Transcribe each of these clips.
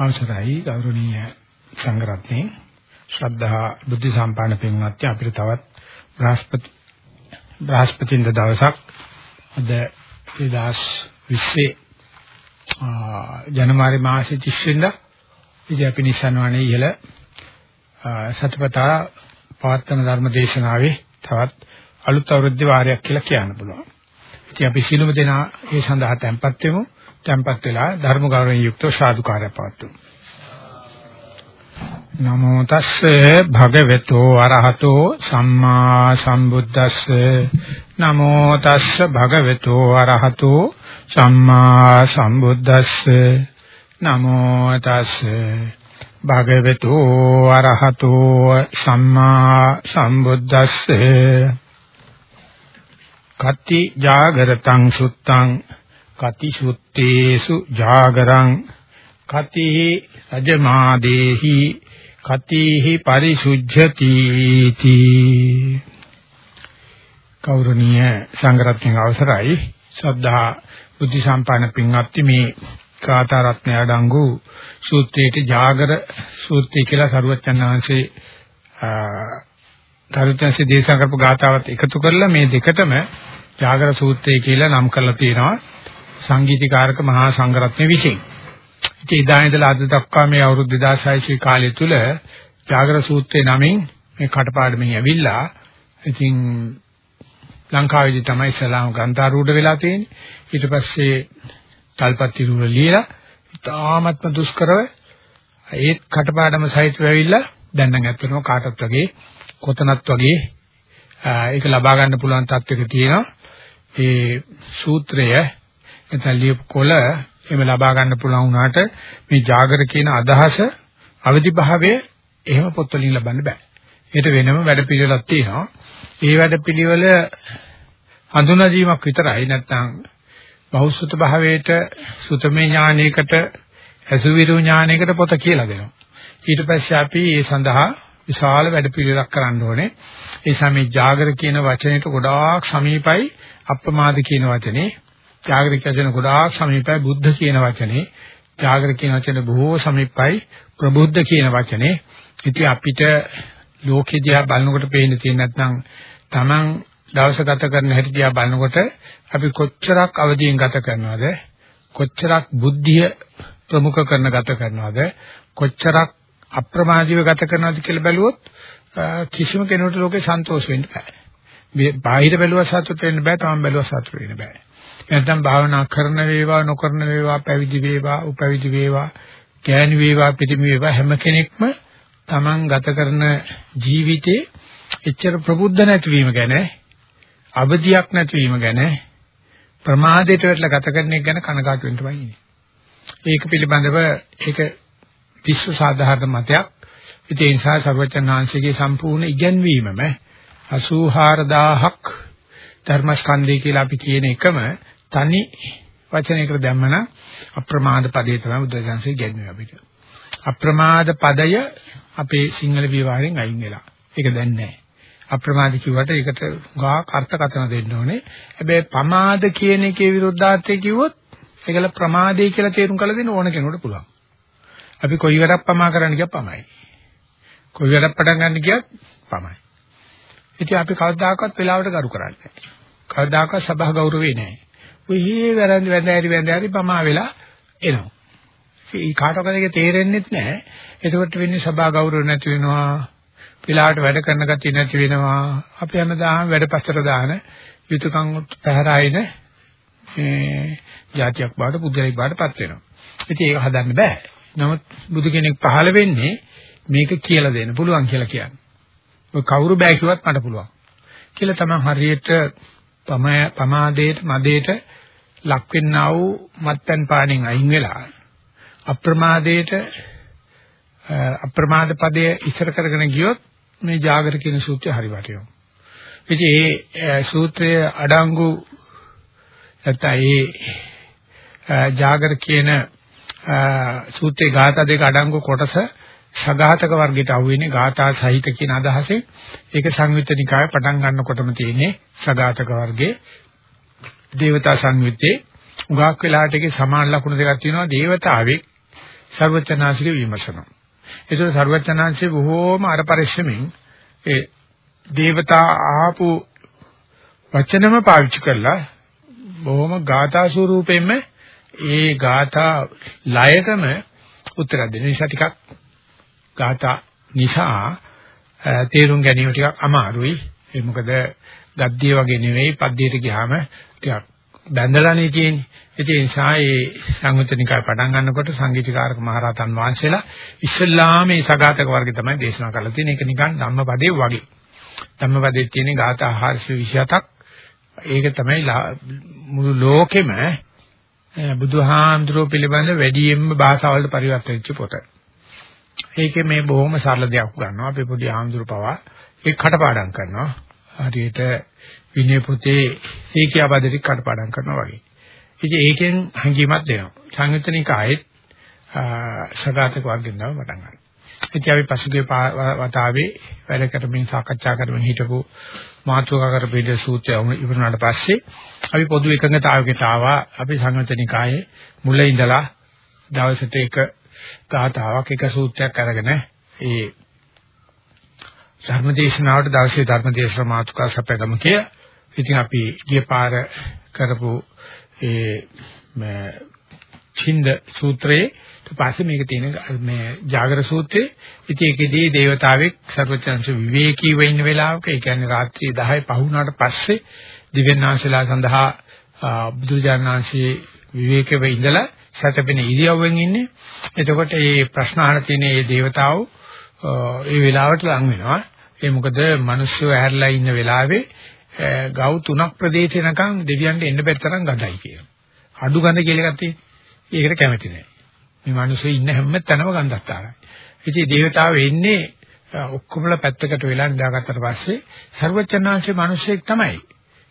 අවසරයි ගෞරවනීය සංඝරත්නයේ ශ්‍රද්ධා බුද්ධ සම්පන්න පින්වත්නි අපිට තවත් බ්‍රහස්පති බ්‍රහස්පතින්ද දවසක් අද 2020 ජනවාරි මාසයේ 30 වෙනිදා ඉතින් අපි නිසන්වනේ ඉහළ සතිපතා පවත්වන ධර්ම දේශනාවේ තවත් අලුත් අවුරුද්ද වාරයක් කියලා කියන්න පුළුවන්. ඉතින් අපි සිළුම දෙනා ඒ සඳහා tempත් වෙමු. Tempත් වෙලා ධර්ම ගෞරවයෙන් යුක්තව සාදුකාරය පවත්වමු. නමෝ තස්සේ භගවතු අරහතෝ සම්මා සම්බුද්දස්සේ. නමෝ තස්සේ භගවතු අරහතෝ සම්මා සම්බුද්දස්සේ. නමෝ තස්සේ භගවතු අරහතෝ සම්මා සම්බුද්දස්සේ. කති ජාගරතං සුත්තං කති සුත්තේසු ජාගරං කතිහි රජමාදේහි කතිහි පරිසුද්ධති තී. කෞරණීය සංගරත්න අවසරයි. ශ්‍රද්ධා බුද්ධ සම්පන්න පින්වත්නි මේ කාථා රත්නය අඩංගු සූත්‍රයේ ජාගර සූත්‍රය කියලා සරුවචන් වහන්සේ තරුත්‍යංශේ දේශනා කරපු ගාතාවත් එකතු කරලා මේ දෙකටම ජාගර සූත්‍රය කියලා නම් කරලා තියෙනවා. සංගීතීකාරක මහා සංඝරත්නය විසින්. ඉතින් එදා ඉඳලා අද දක්වා මේ අවුරුදු 2600 කාලය තුල ජාගර සූත්‍රයේ නමින් මේ කටපාඩමින් ඇවිල්ලා ඉතින් ලංකාවේදී තමයි සලාම් ග්‍රන්ථාරූඪ වෙලා තියෙන්නේ. ඊට පස්සේ තල්පත්ති රුල ලියලා ඉතාමත්ම දුෂ්කරව ඒත් කටපාඩම සහිතව ඇවිල්ලා දැන් නම් ඇත්තටම කාටත් වගේ කොතනත් වගේ ඒක ලබා ගන්න පුළුවන් තත්ත්වයක තියෙනවා. ඒ සූත්‍රය නැත්නම් ලියපු කොළ එහෙම ලබා ගන්න පුළුවන් වුණාට මේ ජාගර කියන අදහස අවදි භාවයේ එහෙම පොත් වලින් ලබන්න බෑ. ඒකට වෙනම වැඩපිළිවෙලක් තියෙනවා. ඒ වැඩපිළිවෙල හඳුනා දීමක් විතරයි නැත්නම් බහුසුත භාවයට සුතමේ ඥානයකට අසුවිරු ඥානයකට පොත කියලා දෙනවා. ඊට පස්සේ අපි ඒ සඳහා විශාල වැඩපිළිවෙලක් කරන්න ඕනේ. ඒ සමේ ජාගර කියන වචනයට ගොඩාක් සමීපයි අප්‍රමාද කියන වචනේ. ජාගර කියන ගොඩාක් සමීපයි බුද්ධ කියන වචනේ. ජාගර කියන වචනේ බොහෝ සමීපයි ප්‍රබුද්ධ කියන වචනේ. ඉතින් අපිට ලෝකෙ දිහා බලනකොට පේන්න තියෙන නැත්නම් Taman දවස ගත කරන හැටි දිහා බලනකොට අපි කොච්චරක් අවදියෙන් ගත කරනවද කොච්චරක් බුද්ධිය ප්‍රමුඛ කරන ගත කරනවද කොච්චරක් අප්‍රමාදීව ගත කරනවද කියලා බැලුවොත් කිසිම කෙනෙකුට ලෝකේ සන්තෝෂ වෙන්න බෑ. බාහිර බැලුවා සතුට වෙන්න බෑ, තමන් බැලුවා සතුට වෙන්න බෑ. නැත්නම් භාවනා කරන වේවා, නොකරන වේවා, පැවිදි වේවා, උපවිදි වේවා, ගෑණි වේවා, පිටිමි වේවා හැම කෙනෙක්ම තමන් ගත කරන ජීවිතේ එච්චර ප්‍රබුද්ධ නැතිවීම ගැන, අවදියක් නැතිවීම ගැන, ප්‍රමාදයට වැටලා ගත කරන එක ගැන කනගාටු වෙන්න තමයි ඉන්නේ. ඒක පිළිබඳව ඒක විශ්ව සාධාරණ මතයක්. ඉතින් ඒ නිසා සර්වචන්නාංශයේ සම්පූර්ණ ඉගැන්වීමම 84000ක් ධර්මස්කන්ධය කියලා අපි කියන එකම තනි වචනයකට දැම්මම අප්‍රමාද පදේ තමයි බුදුසසුනේ ඉගැන්වෙන්නේ අපිට. අප්‍රමාද පදය අපේ සිංහල විවරයෙන් අයින් වෙලා. ඒක දැන් නැහැ. අප්‍රමාද කිව්වට ඒකට ගාක් අර්ථකථන දෙන්න ඕනේ. හැබැයි පමාද කියන එකේ විරුද්ධාර්ථය කිව්වොත් ඒකල ප්‍රමාදේ කියලා තේරුම් කරලා දෙන්න ඕන කෙනෙකුට පුළුවන්. අපි කොයි වැඩක් පමා කරන්න ගියත් පමයි. කොයි වැඩක් පටන් ගන්න ගියත් පමයි. ඉතින් අපි කවදාකවත් වෙලාවට ගරු කරන්නේ නැහැ. කවදාකවත් සභා ගෞරවේ නැහැ. ඔහි වැරදි වැඳ ඇරි වැඳ ඇරි පමා වෙලා එනවා. ඒ කාටවත් ඒක තේරෙන්නේ නැහැ. එතකොට වෙන්නේ සභා ගෞරව නැති වෙනවා. වෙලාවට වැඩ කරන ගතිය නැති වෙනවා. අපි හැමදාම වැඩපස්සට දාන යුතුයකම් පැහැරායින මේ જાතියක් බාට පුද්ගලික බාටපත් වෙනවා. ඉතින් ඒක හදන්න බෑ. නමුත් බුදු කෙනෙක් පහළ වෙන්නේ මේක කියලා දෙන්න පුළුවන් කියලා කියන්නේ. ඔය කවුරු බෑ කිව්වත් මට පුළුවන්. කියලා තමයි හරියට පමාදේට මදේට ලක් වෙන්නා වූ මත්පැන් පාණෙන් අයින් වෙලා අප්‍රමාදයට අප්‍රමාද පදයේ ඉස්සර කරගෙන ගියොත් මේ ජාගර කියන සූත්‍රය හරි වටිනවා. ඉතින් මේ සූත්‍රයේ අඩංගු නැත්නම් ඒ ජාගර කියන සූත්‍රයේ ගාථා දෙක අඩංගු කොටස සගාතක වර්ගයට අහුවෙන්නේ ගාථා සහිත කියන අදහසෙන් ඒක සංයුත්ත නිකාය පටන් ගන්නකොටම තියෙන්නේ සගාතක වර්ගයේ දේවතා සංයුත්තේ උගාක් වෙලාට ඒකේ සමාන ලක්ෂණ දෙකක් තියෙනවා. දේවතාවෙක් ਸਰවචනාංශික විමසනවා. ඒකෝ ਸਰවචනාංශේ බොහෝම අර පරිශ්‍රමෙන් ඒ දේවතා ආපු වචනම පාවිච්චි කරලා බොහොම ගාථා ස්වරූපයෙන්ම ඒ ගාථා ලයකම උත්තර දෙන නිසා ටිකක් ගාථා නිසා තේරුම් ගැනීම ටිකක් අමාරුයි. ඒ මොකද ගද්දිය වගේ නෙවෙයි පද්‍යයට ගියාම ටිකක් බැඳලානේ තියෙන්නේ. ඒ නිසා ඒ සංයුතනිකාය පටන් ගන්නකොට සංගීතකාරක මහරහතන් වහන්සේලා ඉස්ලාම මේ සගතක වර්ගය තමයි දේශනා කරලා තියෙන්නේ. ඒක නිකන් ධම්මපදේ වගේ. ධම්මපදේ තියෙන ගාථා 427ක්. ඒක තමයි මුළු ලෝකෙම බුදුහාඳුරෝ පිළිබඳ වැඩියෙන්ම භාෂාවලට පරිවර්තන වෙච්ච පොත. ඒකේ මේ බොහොම සරල දෙයක් ගන්නවා. අපේ පොඩි ආඳුර පවා ඒක කටපාඩම් කරනවා. හරියට විනය පොතේ සීකියාපදෙට කටපාඩම් කරනවා වගේ. ඉතින් ඒකෙන් හංගීමක් දෙනවා. සංයුතනිකායෙත් සදාතක වර්ගෙන් තමයි පටන් ගන්න. ඉතින් අපි පසුගිය වතාවේ වැඩ කරමින් සාකච්ඡා කරමින් හිටපු මාතෘකා කරපු සූත්‍රය ඉවරනාට පස්සේ අපි පොදු එකඟතාවයකට ආවා. අපි සංයුතනිකායේ මුල ඉඳලා දවසට එක ගාතාවක් එක සූත්‍රයක් අරගෙන ඒ ධර්මදේශනාවට දවසේ ධර්මදේශන මාතෘකා සපයගම කිය. ඉතින් අපි ගිය පාර කරපු ඒ චින්ද සූත්‍රයේ ඊපස්සේ මේක තියෙන මේ ජාගර සූත්‍රයේ ඉතින් ඒකෙදී දේවතාවෙක් සර්වචන්ස විවේකීව ඉන්න වෙලාවක ඒ කියන්නේ රාත්‍රී 10 පහ වුණාට පස්සේ දිව්‍යඥාන්සලා සඳහා බුදුජානනාංශයේ විවේකීව ඉඳලා සැතපෙන ඉරියව්වෙන් ඉන්නේ එතකොට මේ ප්‍රශ්න අහන තියෙන මේ දේවතාවෝ ඒ වෙලාවට ලං වෙනවා. ඒ මොකද මිනිස්සු ඇහැරලා ඉන්න වෙලාවේ ගව් තුනක් ප්‍රදේශයනකම් දෙවියන්ට එන්න බැරි තරම් ගඳයි කියනවා. අඩු ගඳ කියලා එකක් තියෙනවා. ඒකට කැමති නැහැ. මේ මිනිස්සු ඉන්න හැම තැනම ගඳක් තාරයි. ඉතින් දේවතාවෝ එන්නේ ඔක්කොමලා පැත්තකට වෙලා නිදාගත්තට පස්සේ ਸਰවචනාංශේ මිනිස්සෙක් තමයි.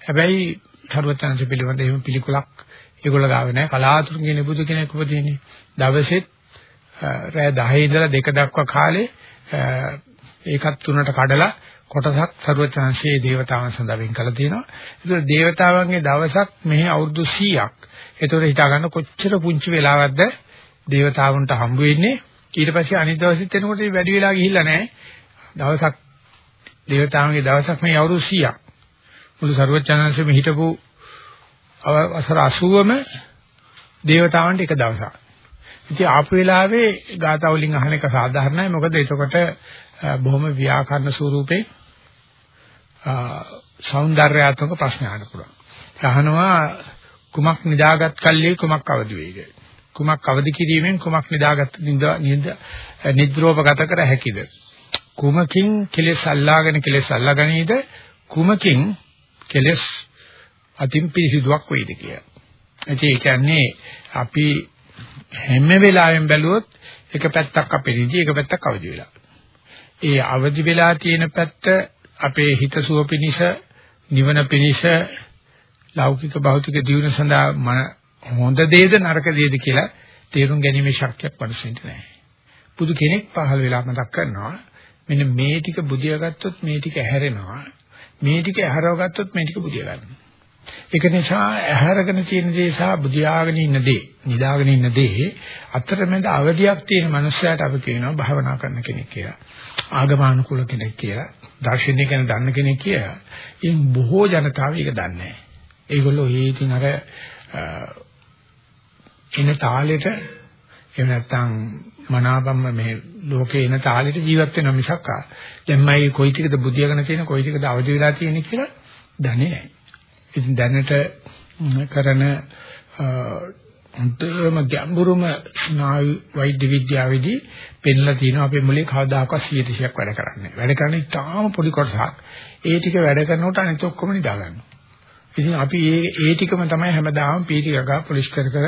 හැබැයි ਸਰවචනාංශ පිළිබඳ එහෙම පිළිකුලක් ඒගොල්ලෝ ගාවේ නැහැ. කලාතුරකින් නිබුදු කෙනෙක් උපදීනේ. දවසෙත් රෑ 10 ඉඳලා 2 දක්වා කාලේ ඒකත් තුනට කඩලා කොටසක් ਸਰවචන්සේ දේවතාවන් සඳහා වෙන් කළ තියෙනවා. ඒතර දේවතාවන්ගේ දවසක් මෙහි අවුරුදු 100ක්. ඒතර හිතා ගන්න කොච්චර පුංචි වෙලාවක්ද දේවතාවුන්ට හම්බ වෙන්නේ. ඊට පස්සේ අනිත් දවසෙත් එනකොට වැඩි වෙලා ගිහිල්ලා නැහැ. දවසක් දේවතාවන්ගේ දවසක් මේ අවුරුදු 100ක්. මුළු ਸਰවචන්සේ මෙහිටපු අවසර 80ම දේවතාවන්ට එක දවසක්. ඉතින් ආපු වෙලාවේ ගාථා වලින් අහන එක සාධාරණයි. මොකද එතකොට බොහොම ව්‍යාකරණ ස්වරූපේ సౌందర్యාත්මක ප්‍රශ්න අහන්න පුළුවන්. අහනවා කුමක් නිදාගත් කල්ලි කුමක් අවදි වේද? කුමක් අවදි කිරීමෙන් කුමක් නිදාගත් නිද නිද්‍රෝපගත කර හැකිද? කුමකින් කෙලෙස් අල්ලාගෙන කෙලෙස් අල්ලාගනේද? කුමකින් කෙලෙස් අතින් පිරිසිදුවක් වෙයිද කියලා. ඒ කියන්නේ අපි හැම වෙලාවෙම බැලුවොත් එක පැත්තක් අපේ නිදි එක පැත්තක් අවදි වෙලා. ඒ අවදි වෙලා තියෙන පැත්ත අපේ හිත සුව පිනිස නිවන පිනිස ලෞකික භෞතික දියුණුව සඳහා හොඳ දේද නරක දේද කියලා තේරුම් ගැනීමේ ශක්තියක් මනුස්සෙන්ට නැහැ. බුදු කෙනෙක් පහළ වෙලා මතක් කරනවා මෙන්න මේ ටික බුදියා ගත්තොත් මේ ටික ඇහැරෙනවා. මේ ටික ඇහැරව ගත්තොත් මේ ටික බුදියා ගන්නවා. ඒක නිසා ඇහැරගෙන තියෙන දේ සහ බුදියාගෙන ඉන්න දේ, නිදාගෙන ඉන්න දේ අතරමැද අවදියක් තියෙන මනුස්සයාට අපි කියනවා භාවනා කරන කෙනෙක් කියලා. ආගමානුකූල කෙනෙක් කියලා. දර්ශනය ගැන දන්න කෙනෙක් කියලා. ඉතින් බොහෝ ජනතාව ඒක දන්නේ නැහැ. ඒගොල්ලෝ ඒ ඉතින් අර එන තාලෙට එහෙම නැත්නම් මනාපම්ම මේ ලෝකේ එන තාලෙට ජීවත් වෙන මිසක් දැන්මයි කොයි ටිකද බුදියාගෙන තියෙන කොයි ටිකද අවදි වෙලා තියෙන කියලා දන්නේ නැහැ. ඉතින් දැනට කරන අන්තිම ගැඹුරුම ස්නායු වෛද්‍ය විද්‍යාවේදී පෙන්ලා තියෙනවා අපේ මොලේ කවදාකවත් 100%ක් වැඩ කරන්නේ. වැඩ කරන්නේ තාම පොඩි කොටසක්. ඒ ටික වැඩ කරනකොට අනිත් ඔක්කොම නිදා ගන්නවා. ඉතින් අපි ඒ ඒ ටිකම තමයි හැමදාම පීටි ගගා පොලිෂ් කර කර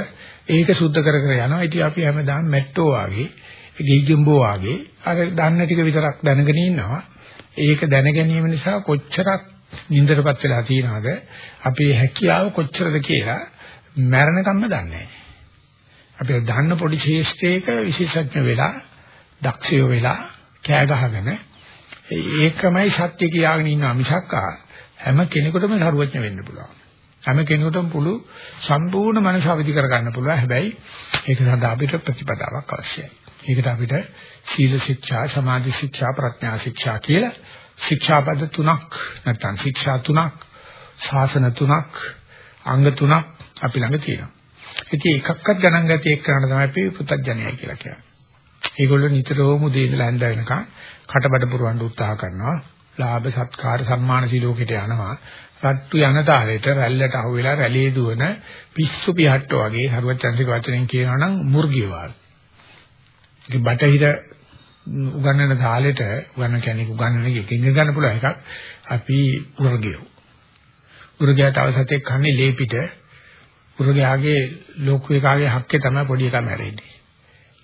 ඒක සුද්ධ කර කර යනවා. ඉතින් අපි හැමදාම මැට්ටෝ වාගේ, ගිජ්ජුම්බෝ වාගේ අර දන්න ටික විතරක් දැනගෙන ඉන්නවා. ඒක දැන ගැනීම නිසා කොච්චරක් නින්දටපත් වෙලා තියනවද අපේ හැකියාව කොච්චරද කියලා මරණකම්ම දන්නේ නැහැ. අපි දන්න පොඩි ශේෂ්ඨයක විශේෂඥ වෙලා දක්ෂයෝ වෙලා කෑ ගහගෙන ඒකමයි සත්‍ය කියාගෙන ඉන්නවා මිසක් හැම කෙනෙකුටම සරුවඥ වෙන්න පුළුවන්. හැම කෙනෙකුටම පුළු සම්පූර්ණ මනස අවදි කරගන්න පුළුවන්. හැබැයි ඒක සඳහා අපිට ප්‍රතිපදාවක් අවශ්‍යයි. ඒකට අපිට සීල ශික්ෂා, සමාධි ශික්ෂා, ප්‍රඥා ශික්ෂා කියලා ශික්ෂාපද තුනක් නැත්නම් ශික්ෂා තුනක්, ශාසන තුනක්, අංග තුනක් අපි ළඟ තියෙනවා. ඉතින් එකක්වත් ගණන් ගත්තේ එක් කරන්න තමයි අපි පුතඥයයි කියලා කියන්නේ. ඒගොල්ලෝ නිතරම උදේ ඉඳලා හැන්ද වෙනකන් කටබඩ පුරවන්න උත්සාහ කරනවා. ලාභ සත්කාර සම්මාන සිලෝකෙට යනවා. රට්ටු යන තාලෙට රැල්ලට අහුවෙලා රැළේ දුවන පිස්සු පිහට්ටෝ වගේ හරුවචන්සික වචනෙන් කියනවා නම් මුර්ගිය වාල්. ඒක බටහිර උගන්නන තාලෙට උගන්න කියන්නේ උගන්නන එකකින් ගන්න පුළුවන් එකක්. අපි උර්ගියෝ. උර්ගයා තව සතෙක් කන්නේ ලේ පිට. උර්ගයාගේ ලෝක එකාගේ හක්කේ තමයි පොඩි එකා මැරෙන්නේ.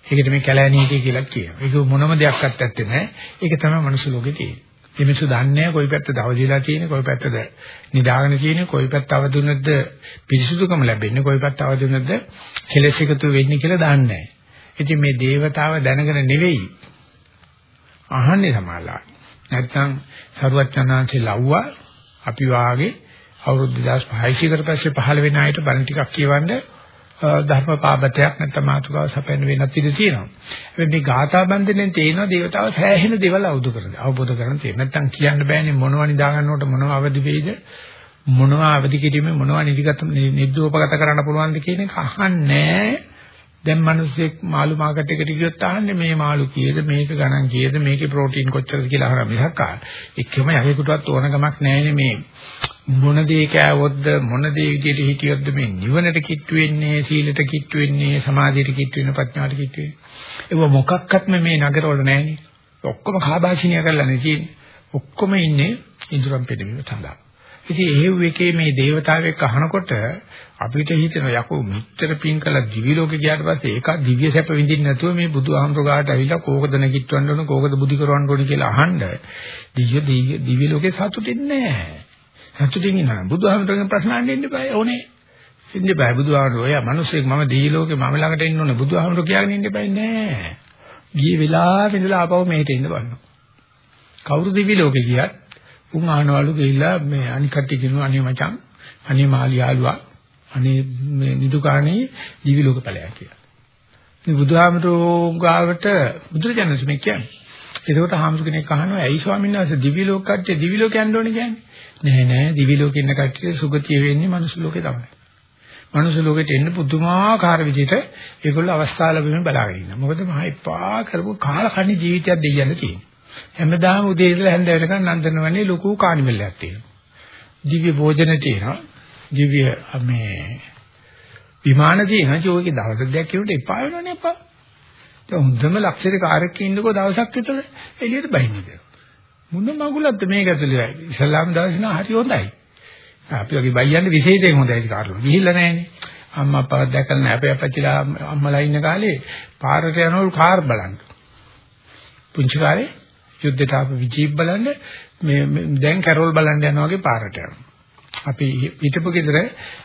ඒකට මේ කැලෑනීතිය කියලා කියනවා. ඒක මොනම දෙයක්වත් ඇත්තේ නැහැ. ඒක තමයි මනුස්ස ලෝකේ තියෙන්නේ. මේ මිනිස්සු දන්නේ නැහැ කොයි පැත්තද අවදිලා තියෙන්නේ කොයි පැත්තද නිදාගෙන තියෙන්නේ කොයි පැත්ත අවදුනද පිරිසුදුකම ලැබෙන්නේ කොයි පැත්ත අවදුනද කෙලෙස් එකතු වෙන්නේ කියලා දන්නේ නැහැ. ඉතින් මේ දේවතාව දැනගෙන නෙවෙයි අහන්නේ සමාලා. නැත්තම් සරුවච්චන්හන්සේ ලව්වා අපි වාගේ අවුරුදු 2600 කට පස්සේ පහළ වෙන අයට බණ ටිකක් කියවන්නේ ධර්ම පාබතයක් නැත්නම් මාතුකාව සපයන වෙනත් ඉඳී තියෙනවා. හැබැයි මේ ගාථා බන්ධනෙන් තේනවා දේවතාව සෑහෙන දේවල් අවබෝධ කරගන්න. අවබෝධ කරගන්න තියෙන. නැත්නම් කියන්න බෑනේ මොනවා නිදා ගන්නකොට මොනවා අවදි වෙයිද? මොනවා අවදි කිරීමේ මොනවා නිදිගත නිද්දෝපගත කරන්න පුළුවන්ද කියන එක අහන්නේ දැන් මිනිස්සෙක් මාළු මාකට් එකට ගියොත් අහන්නේ මේ මාළු කීයද මේක ගණන් කීයද මේකේ ප්‍රෝටීන් කොච්චරද කියලා අහන මිසක් එකම යකෙකුටවත් ඕන ගමක් නැහැනේ මේ මොන දේ කෑවොත්ද මොන දේ විදිහට හිටියොත්ද මේ නිවනට කිට්ටු වෙන්නේ සීලයට කිට්ටු වෙන්නේ සමාධියට කිට්ටු වෙන්නේ ප්‍රඥාට කිට්ටු වෙන්නේ ඒව මොකක්වත්ම මේ නගරවල නැහැනේ. ඔක්කොම කාබාෂිනිය කරලානේ තියෙන්නේ. ඔක්කොම ඉන්නේ ඉඳුරම් පෙළවීම සඳහා. ඉතින් එහෙව් එකේ මේ దేవතාවෙක් අහනකොට අපිට හිතෙනවා යකෝ මෙච්චර පින් කළා දිවි ලෝකේ ගියාට පස්සේ ඒක දිව්‍ය සැප විඳින්න නැතුව මේ බුදුහාමුදුර ගාට ඇවිල්ලා කෝකද නැගිටවන්න ඕන කෝකද බුද්ධි කරවන්න ඕන කියලා අහන්න දිව්‍ය දිව්‍ය ලෝකේ සතුටින්නේ නැහැ සතුටින් ඉන්නවා. බුදුහාමරගෙන් ප්‍රශ්න අහන්න ඉන්න බෑ ඕනේ. ඉන්න බෑ බුදුහාමර ඔය මිනිස්සෙක් මම දී ලෝකේ මම ළඟට ඉන්න ඕනේ බුදුහාමර කියලාගෙන ඉන්න බෑ නෑ. ගියේ වෙලාවෙ ඉඳලා ආපහු මෙහෙට එන්න බලනවා. කවුරු දිවි ලෝකේ ගියත් උන් ආනවලු ගිහිල්ලා මේ අනික් කට්ටිය කියනවා අනේ මචං අනේ මාළි යාළුවා අනේ මේ නිදුකාණේ දිවි ලෝක ඵලයක් කියලා. මේ බුදුහාමරෝ ගාවට බුදුරජාණන් මේ කියන්නේ. ඒකට හාමුදුර කෙනෙක් අහනවා ඇයි ස්වාමීන් වහන්සේ දිවි ලෝක කට්ටිය දිවි ලෝක යන්න ඕනේ කියන්නේ? නෑ නෑ දිවි ලෝකේ ඉන්න කට්ටිය සුගතිය වෙන්නේ මනුස්ස ලෝකේ තමයි. මනුස්ස ලෝකෙට එන්න පුදුමාකාර විදිහට ඒගොල්ලෝ අවස්ථාව ලැබෙමින් බලාගෙන ඉන්නවා. මොකද මහා එපා කරපු කාලකන්ණි ජීවිතයක් දෙයියන්න තියෙනවා. හැමදාම උදේ ඉඳලා හැන්ද වෙනකන් නන්දනවනේ ලොකු කානිවලයක් තියෙනවා. දිව්‍ය භෝජන තියෙනවා. දිව්‍ය මේ විමාන තියෙනවා. ඒකේ දවස් දෙකක් කියනකොට එපා වෙනවනේ එපා. දැන් හොඳම ලක්ෂරේ කාර්යයක් ඉන්නකෝ දවසක් විතර එළියට බහින්නේ. මොන මගුලක්ද මේක ඇතුලේ ඉස්ලාම් දර්ශන හරි හොඳයි. අපි වගේ බයියන්නේ විශේෂයෙන් හොඳයි කාර්ලෝ. ගිහිල්ලා නැහනේ. අම්මා අප්පා දැකලා නැහැ. අපේ අපච්චිලා අම්මලා ඉන්න කාලේ පාරට යනවලු කාර් බලන්න. පුංචි කාලේ යුද්ධයට ආපු විජීප් බලන්න මේ දැන් කැරෝල් බලන්න යනවා වගේ පාරට යනවා. අපි හිටපු ගෙදර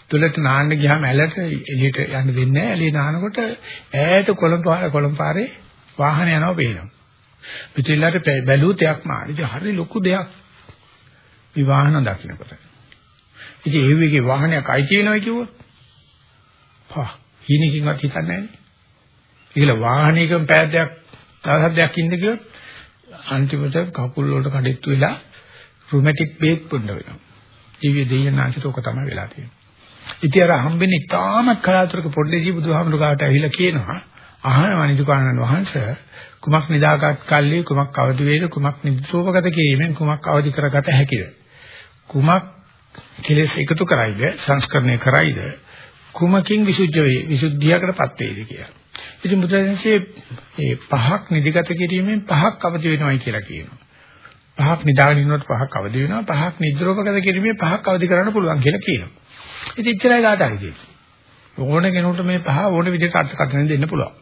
තුලට නාන්න ගියාම ඇලට එළියට යන්න දෙන්නේ නැහැ. එළිය නානකොට ඈත කොළඹ කොළඹ පාරේ වාහන යනවා පේනවා. පිටිල්ලට බැලුවොත් එයක් මාන. ඉතින් හරි ලොකු දෙයක්. මේ වාහන දකින්නකොට. ඉතින් ඒ වගේ වාහනයක් අයිති වෙනවා කිව්වොත් පහ හීනකින්වත් හිතන්නේ නැහැ. ඒකල වාහනයකම පෑදයක් තවසද්දයක් ඉන්න කිව්වොත් අන්තිමට කකුල් වලට කඩਿੱතු වෙලා රුමැටික් බේත් පුන්න වෙනවා. දිව්‍ය දෙයනාසිත ඔක තමයි වෙලා තියෙන්නේ. ඉතින් අර හම්බෙන්නේ තාමත් කලාතුරක පොඩ්ඩේදී බුදුහාමුදුරුවෝ කාට ඇවිල්ලා කියනවා අහනවා නිදුකානන් වහන්සේ කුමක් නිදාගත් කල්ලි කුමක් අවදි වේද කුමක් නිද්‍රෝපගත කිරීමෙන් කුමක් අවදි කරගත හැකිද කුමක් කෙලෙස් එකතු කරයිද සංස්කරණය කරයිද කුමකින් විසුද්ධ වේ විසුද්ධියකටපත් වේද කියලා. ඉතින් බුදුරජාණන්සේ මේ පහක් නිදිගත කිරීමෙන් පහක් අවදි වෙනවයි කියලා කියනවා. පහක් නිදාගෙන ඉන්නකොට පහක් අවදි වෙනවා පහක් නිද්‍රෝපගත කිරීමෙන් පහක් අවදි කරන්න පුළුවන් කියලා කියනවා. ඉතින් ඉච්චරයි ගාතයි තියෙන්නේ. ඕන කෙනෙකුට මේ පහ ඕන විදිහට අර්ථකථන දෙන්න පුළුවන්.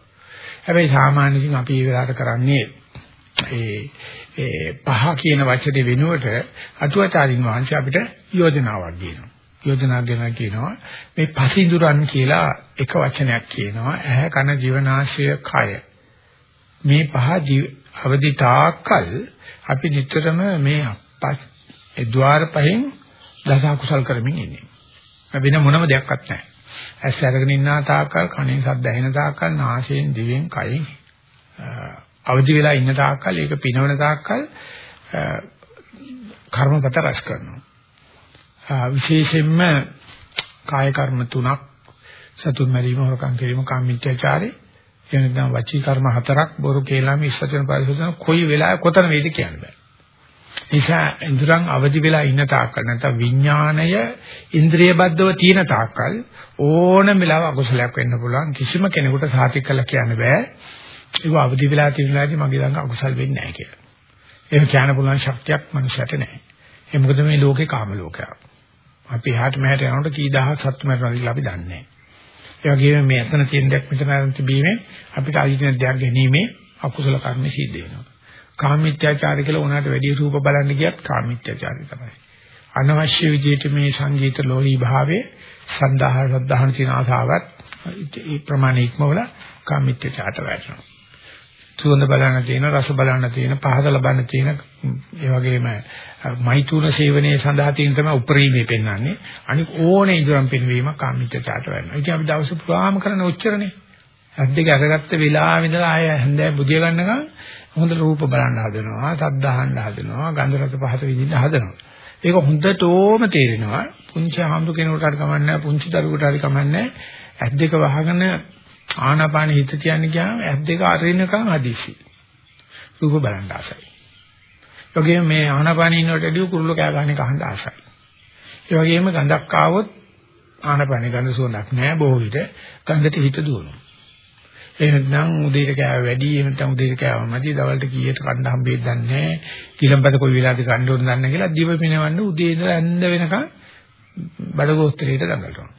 හැබැයි සාමාන්‍යයෙන් අපි ඒ වෙලාවට කරන්නේ ඒ ඒ පහ කියන වචනේ වෙනුවට අටුවාචාරින් වහන්සේ අපිට යෝජනාවක් දෙනවා. යෝජනාවක් දෙනවා කියනවා මේ පසින්දුරන් කියලා එක වචනයක් කියනවා ඇහැ කන ජීවනාශය කය. මේ පහ අවදි තාක්කල් අපි නිතරම මේ ඒ ద్వාර පහෙන් දස කුසල් කරමින් ඉන්නේ. වෙන මොනම දෙයක්වත් නැහැ. ඇස් අරගෙන ඉන්න තාක්කල් කණේ ශබ්ද ඇහෙන තාක්කල් නාසයෙන් දිවෙන් කයින් අවදි වෙලා ඉන්න තාක්කල් ඒක පිනවන තාක්කල් කර්මපත රැස් කරනවා. විශේෂයෙන්ම කාය කර්ම තුනක් සතුන් මැරීම හොරකම් කිරීම කාමීත්‍යචාරේ එනනම් වචී කර්ම හතරක් බොරු කේලාම ඉස්සතන පරිසෝධන කොයි වෙලාවෙ කොතන වේද කියන්න බෑ. නිසා ඉන්ද්‍රයන් අවදි වෙලා ඉන්න තාක්කල් නැත්නම් විඥාණය ඉන්ද්‍රිය බද්ධව තියෙන තාක්කල් ඕනම වෙලාව අකුසලයක් වෙන්න පුළුවන් කිසිම කෙනෙකුට සාතික කළ කියන්න බෑ. ඒක අවදි වෙලා තියෙන වෙලාවේදී මගේ ළඟ අකුසල් වෙන්නේ නැහැ කියලා. එහෙම කියන්න පුළුවන් ශක්තියක් මනුස්සයට නැහැ. ඒ මොකද මේ ලෝකේ කාම ලෝකයක්. අපි එහාට මෙහාට යනකොට කී දහස් සත්තු මරනවා කියලා අපි දන්නේ නැහැ. ඒ වගේම මේ අතන තියෙන දෙයක් මෙතන අරන් තිබීමෙන් අපිට අයිතින දෙයක් ගැනීමේ අකුසල කර්ම සිද්ධ වෙනවා. කාමීත්‍යාචාරය කියලා උනාට වැඩි රූප බලන්න ගියත් කාමීත්‍යාචාරය තමයි. අනවශ්‍ය විදිහට මේ සංගීත ලෝලී භාවයේ සන්දාහ සද්ධාහන තියෙන ආසාවත් ඒ ප්‍රමාණ ඉක්මවල කාමීත්‍යාචාරට වැටෙනවා. සුවඳ බලන්න තියෙන රස බලන්න තියෙන පහස ලබන්න තියෙන ඒ වගේම මෛතුන සේවනයේ සඳහා තියෙන තමයි උපරිමයේ පෙන්වන්නේ. අනික ඕනේ ඉදරම් පෙන්වීම කාමිතචාට වෙනවා ඉතින් අපි දවස් පුරාම කරන ඔච්චරනේ. අද්දේක අරගත්ත වෙලාවෙ ඉඳලා ආය හැන්දෑ බුදිය ගන්නකම් හොඳ රූප බලන්න හදනවා සද්ද අහන්න හදනවා ගන්ධ රස පහස විඳින්න හදනවා. ඒක හොඳටම තේරෙනවා. පුංචි ආම්දු කෙනෙකුට හරි කමන්නේ පුංචි දරුවෙකුට හරි කමන්නේ ඇද්දේක වහගෙන ආනාපාන හිත කියන්නේ ගියාම ඇස් දෙක අරිනකම් හදිසි. රූප බලන්න ආසයි. ඒ වගේම මේ ආනාපාන ඉන්නකොටදී කුරුල්ල කෑ ගන්න එක අහන්න ආසයි. ඒ වගේම ගඳක් ආවොත් ආනාපාන ගඳ සුවඳක් නැහැ බොහෝ විට ගඳට හිත දුවනවා. එහෙනම් උදේට කෑව වැඩි එහෙම නැත්නම් උදේට කෑව මදි දවල්ට කීයට කන්න හම්බෙන්නේ දන්නේ නැහැ. කිලම්පත කොයි වෙලාවද කන්න ඕන දන්නේ නැහැ කියලා දිව පිනවන්න උදේ ඉඳලා ඇඳ වෙනකන් බඩගෝස්තරයට දඟලනවා.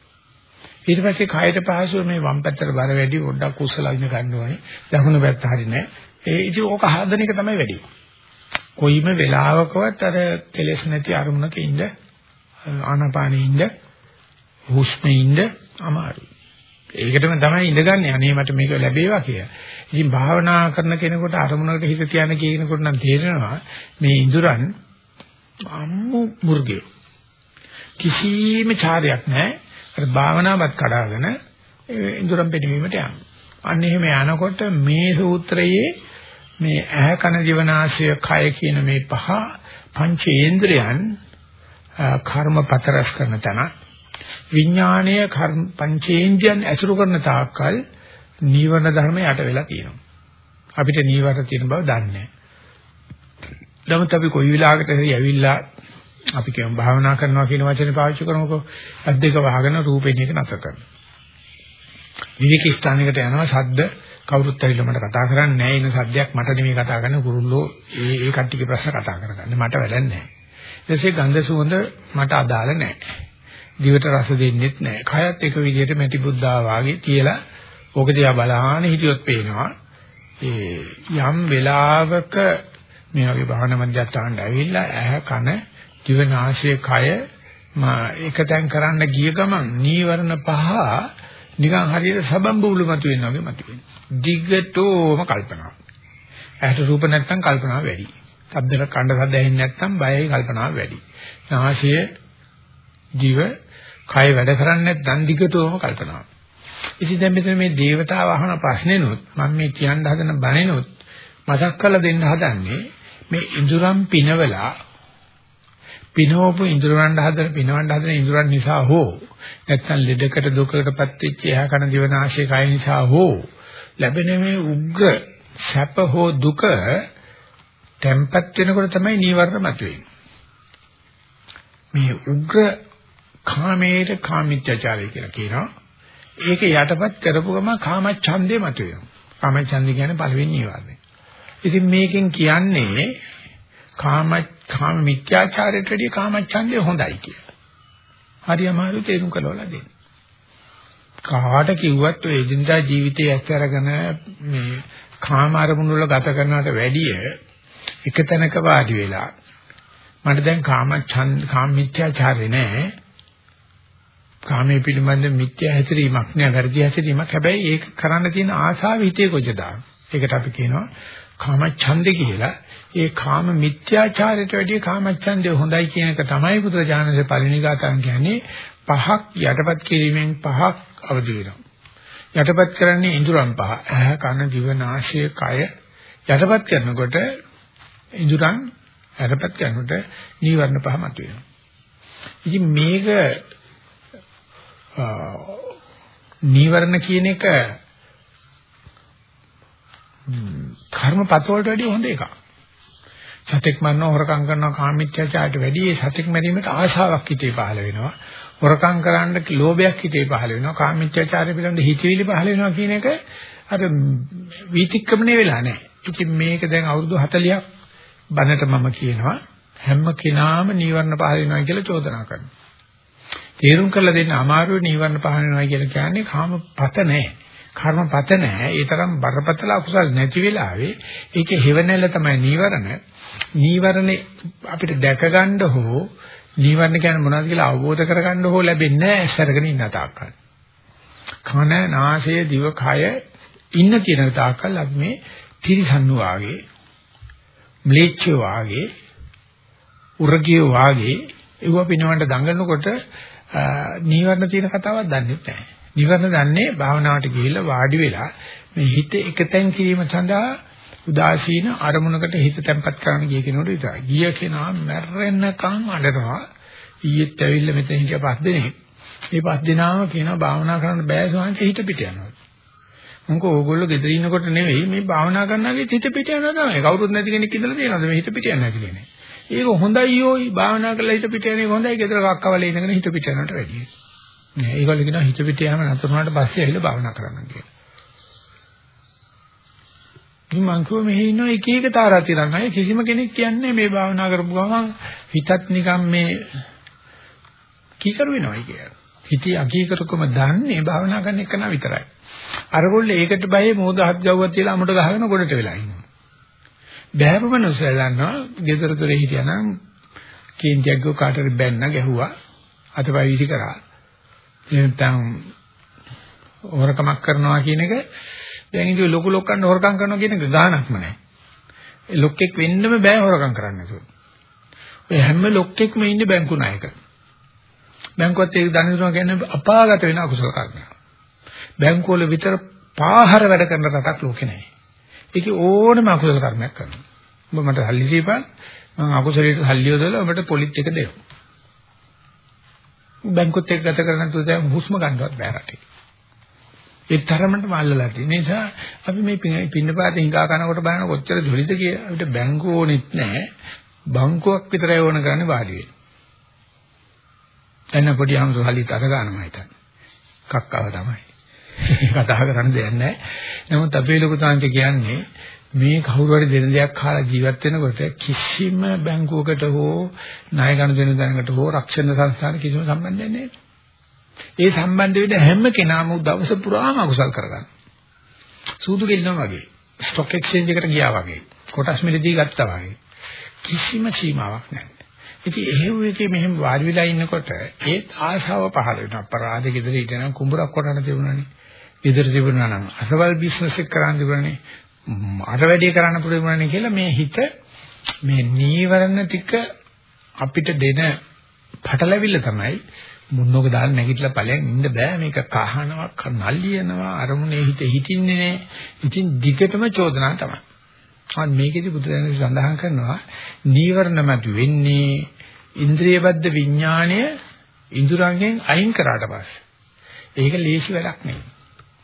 ඊට පස්සේ කයට පහසුව මේ වම් පැත්තට බර වැඩි පොඩ්ඩක් කුස්සලා ඉන්න ගන්න ඕනේ. දකුණු පැත්ත හරිනේ. ඒ ඉතින් ඕක හදන එක තමයි වැඩි. කොයිම වෙලාවකවත් අර කෙලෙස් නැති අරමුණක ඉන්න ආනාපානෙ ඉන්න හුස්මේ ඉන්න අමාරුයි. ඒකටම තමයි ඉඳගන්නේ. අනේ මට මේක ලැබේවා කියලා. ඉතින් භාවනා කරන කෙනෙකුට අරමුණකට හිත තියන්න කියනකොට නම් තේරෙනවා මේ ඉඳුරන් අම්මු මුර්ගේ. කිසිම චාරයක් නැහැ. අර භාවනාවත් කඩාගෙන ඉඳුරම් පිටවීමට යනවා. අන්න එහෙම යනකොට මේ සූත්‍රයේ මේ ඇහ කන දිවනාශය කය කියන මේ පහ පංචේන්ද්‍රයන් කර්මපත රැස් කරන තැන විඥානීය කර්ම පංචේන්ද්‍රයන් ඇසුරු කරන තාක්කල් නීවරණ ධර්ම යට වෙලා තියෙනවා. අපිට නීවරණ තියෙන බව දන්නේ නැහැ. නමුත් අපි කොයි වෙලාවකට හරි ඇවිල්ලා අපි කියමු භාවනා කරනවා කියන වචනේ පාවිච්චි කරමුකෝ. අත් දෙක වහගෙන රූපෙන් එක නැතර කරනවා. විවිධ ස්ථානයකට යනවා ශබ්ද කවුරුත් ඇවිල්ලා මට කතා කරන්නේ නැහැ. එන සද්දයක් මට නෙමෙයි කතා කරන්නේ කුරුල්ලෝ ඒ ඒ කට්ටියගේ ප්‍රශ්න කතා කරගන්න. මට වැඩක් නැහැ. ඊටසේ ගන්ධ සුවඳ මට අදාළ නැහැ. දිවට රස දෙන්නෙත් නැහැ. කයත් එක විදිහට මැටි බුද්ධා වාගේ කියලා ඕක දිහා බලහාන හිටියොත් පේනවා. ඒ යම් වෙලාවක මේ වගේ භාවනා මධ්‍යස්ථානට ඇවිල්ලා ඇහ කන දිවනාශය කය එකතෙන් කරන්න ගිය ගමන් නීවරණ පහ නිකන් හරියට සබම්බුලු මත වෙනවා වගේ මත වෙනවා. දිග්ගටෝම කල්පනාව. ඇහැට රූප නැත්තම් කල්පනාව වැඩි. ශබ්දක කණ්ඩ සද්ද ඇහෙන්නේ නැත්තම් බයයි කල්පනාව වැඩි. නාසය දිව කය වැඩ කරන්නේ නැත්නම් දිගටෝම කල්පනාව. ඉතින් දැන් මෙතන මේ දේවතාව අහන ප්‍රශ්නෙනොත් මම මේ කියන්න හදන බණෙනොත් මතක් කරලා දෙන්න හදන්නේ මේ ඉඳුරම් පිනවලා පිනවපු ඉඳුරන් හදන පිනවන්න හදන ඉඳුරන් නිසා හෝ නැත්නම් ලෙඩකට දුකකටපත් වෙච්ච එහා කන දිවනාශය කය නිසා හෝ ලැබෙන මේ උග්‍ර සැප හෝ දුක tempat වෙනකොට තමයි නීවරණ මතුවෙන්නේ. මේ උග්‍ර කාමයේ කාමිත්‍යචාරය කියලා කියනවා. ඒක යටපත් කරපු ගම කාමච්ඡන්දේ මතුවෙනවා. කාමච්ඡන්දේ කියන්නේ පළවෙනි නීවරණය. ඉතින් මේකෙන් කියන්නේ කාම කාම මිත්‍යාචාරයට වැඩිය කාමච්ඡන්දය හොඳයි කියලා. හරි අමාරු තේරුම් කළවලා දෙන්න. කාට කිව්වත් ඔය එදිනදා ජීවිතයේ ඇස් අරගෙන මේ කාම අරමුණු වල ගත කරනවට වැඩිය එක තැනක වාඩි වෙලා මට දැන් කාම ඡන්ද කාම මිත්‍යාචාරේ නෑ කාමයේ පිළිබඳ මිත්‍යා හැසිරීමක් නෑ වැරදි හැසිරීමක් හැබැයි ඒක කරන්න තියෙන ආශාව හිතේ කොච්චරද ඒකට අපි කියනවා කාම ඡන්ද කියලා ඒ කාම මිත්‍යාචාරයට වැඩිය කාමච්ඡන්දය හොඳයි කියන එක තමයි බුදුරජාණන්සේ පරිණිගතන් කියන්නේ පහක් යටපත් කිරීමෙන් පහක් අවදි වෙනවා. යටපත් කරන්නේ ඉඳුරන් පහ. ඇහ කන දිව නාසය කය යටපත් කරනකොට ඉඳුරන් යටපත් කරනකොට නීවරණ පහ මතුවෙනවා. ඉතින් මේක නීවරණ කියන එක කර්මපත වලට වැඩිය හොඳ එකක්. සතෙක් මරනවා හොරකම් කරනවා කාමීත්‍යචාරයට වැඩිය සතෙක් මැරීමට ආශාවක් හිතේ පහළ වෙනවා. හොරකම් කරන්න ලෝභයක් හිතේ පහළ වෙනවා. කාමීත්‍යචාරය පිළිබඳ හිතවිලි පහළ වෙනවා කියන එක අර වීතික්‍රමණය වෙලා නැහැ. ඉතින් මේක දැන් අවුරුදු 40ක් බනට මම කියනවා හැම කෙනාම නීවරණ පහල වෙනවා කියලා චෝදනා කරනවා. තේරුම් කරලා දෙන්න අමාරුයි නීවරණ පහල වෙනවා කියලා කියන්නේ කාමපත නැහැ. කර්මපත නැහැ. ඒ තරම් බරපතල අකුසල් නැති වෙලාවේ ඒකේ හේවණල්ල තමයි නීවරණ. නීවරණේ අපිට දැක ගන්න හෝ නීවරණ කියන්නේ මොනවද කියලා අවබෝධ කරගන්න හෝ ලැබෙන්නේ නැහැ ඇස්සරගෙන ඉන්න තාක්කල්. කන, නාසය, දිව, කය ඉන්න කියන තාක්කල් අපි මේ තිරිසන්නු වාගේ, ම්ලේච්ඡ වාගේ, උරගිය වාගේ ඒව පිනවන්න දඟනකොට නීවරණ තියෙන කතාවක් දන්නේ නැහැ. නීවරණ දන්නේ භාවනාවට ගිහිල්ලා වාඩි වෙලා මේ හිත එකතෙන් කිරීම සඳහා උදාසීන අරමුණකට හිත තැම්පත් කරන්න ගිය කෙනෙකුට විතරයි. ගිය කෙනා මැරෙන්නකම් අඬනවා. ඊයේත් ඇවිල්ලා මෙතන හිටිය පස් දෙනෙක්. මේ පස් දෙනාම කියනවා භාවනා කරන්න බෑ සෝන්ට හිත පිට යනවා. මොකද ඕගොල්ලෝ ගෙදර ඉන්නකොට නෙවෙයි මේ භාවනා කරනවාගේ හිත පිට යනවා තමයි. කවුරුත් නැති කෙනෙක් ඉඳලා තියෙනවද මේ හිත පිට යන්නේ නැති කෙනෙක්. ඒක හොඳයි යෝයි භාවනා කරලා හිත පිට යන එක හොඳයි. ගෙදර කක්කවල ඉඳගෙන හිත පිට යනට වැඩියි. නෑ ඒගොල්ලෝ කියනවා හිත පිට යෑම නතර වුණාට පස්සේ ඇවිල්ලා භාවනා කරන්න කියලා. ඉතින් මං කිව්ව මෙහි ඉන්න එක එක තාරා තිරන් අය කිසිම කෙනෙක් කියන්නේ මේ භාවනා කරපු ගමන් හිතත් නිකන් මේ කීකරු වෙනවයි කියලා. හිතේ අකීකරුකම දන්නේ භාවනා කරන එක නා විතරයි. අරගොල්ලෝ ඒකට බයේ මොහොත හත් ගව්වක් තියලා අමුඩ ගහගෙන ගොඩට වෙලා ඉන්නවා. බෑපු මනුස්සය දන්නවා ගෙදර දොරේ හිටියානම් කේන්තියක් ගෝ කාටරි බැන්න ගැහුවා අතපය විසි කරා නැත්නම් හොරකමක් කරනවා කියන එක දැන් ඉතින් ලොකු ලොක්කන්න හොරකම් කරනවා කියන එක ගාණක්ම නැහැ ඒ ලොක්කෙක් වෙන්නම බෑ හොරකම් කරන්න නැතුව ඔය හැම ලොක්කෙක්ම ඉන්නේ බැංකු නායක බැංකුවත් ඒක දන්නේ කියන්නේ අපාගත වෙන අකුසල කර්මයක් බැංකුවල විතර පාහර වැඩ කරන රටක් ලෝකේ නැහැ ඒකේ ඕනම අකුසල කර්මයක් කරනවා. ඔබ මට සල්ලි දීපන් මම අකුසලයට සල්ලි යොදලා ඔබට පොලිට් එක දෙනවා. බැංකුත් එක්ක ගත කරන තුරු දැන් හුස්ම ගන්නවත් බෑ රටේ. ඒ තරමට මල්ලලා තියෙන නිසා අපි මේ පින්නපාත හිඟා කනකොට බලන කොච්චර ජොලිද කියලා අපිට බැංකුව ඕනෙත් නැහැ. බංකුවක් විතරයි ඕන කරන්නේ වාඩි වෙන්න. එන්න පොඩි අම්සු හලි තර ගන්නමයි තන. කක්කව තමයි. කතා කරන්න දෙයක් නැහැ. නමුත් අපේ ලොකු තාන්ත කියන්නේ මේ කවුරු හරි දෙන දෙයක් කාලා ජීවත් වෙනකොට කිසිම බැංකුවකට හෝ ණය ගන්න දෙන දැනකට හෝ රක්ෂණ සංස්ථාන කිසිම සම්බන්ධයක් නැහැ. ඒ සම්බන්ධ වෙන හැම කෙනාම දවස පුරාම අකුසල් කරගන්න. සූදු ගෙල්නවා වගේ. ස්ටොක් එක්ස්චේන්ජ් එකට ගියා වගේ. කොටස් මිලදී ගත්තා වගේ. කිසිම සීමාවක් නැහැ. ඉතින් එහෙව් එකේ මෙහෙම වාඩි වෙලා ඉන්නකොට ඒ ආශාව පහළ වෙනවා. අපරාධ ගෙදර හිටනම් කුඹරක් කොටන්න තිබුණානේ. ගෙදර තිබුණා නම් අසවල් බිස්නස් එක කරන්න තිබුණානේ. අර වැඩේ කරන්න පුළුවන්නේ කියලා මේ හිත මේ නීවරණ ටික අපිට දෙන පටලැවිල්ල තමයි මුන්නෝක දාලා නැගිටලා ඵලයන් ඉන්න බෑ. මේක කහනවා නල්ලියනවා අරමුණේ හිත හිටින්නේ නෑ. ඉතින් දිගටම චෝදනා තමයි. අන්න මේකෙදි බුදුදහමේ සඳහන් කරනවා නීවරණ මත වෙන්නේ ඉන්ද්‍රියබද්ධ විඥාණය ඉඳුරංගෙන් අයින් කරාට පස්සේ. ඒක ලේසි වැඩක් නෙවෙයි.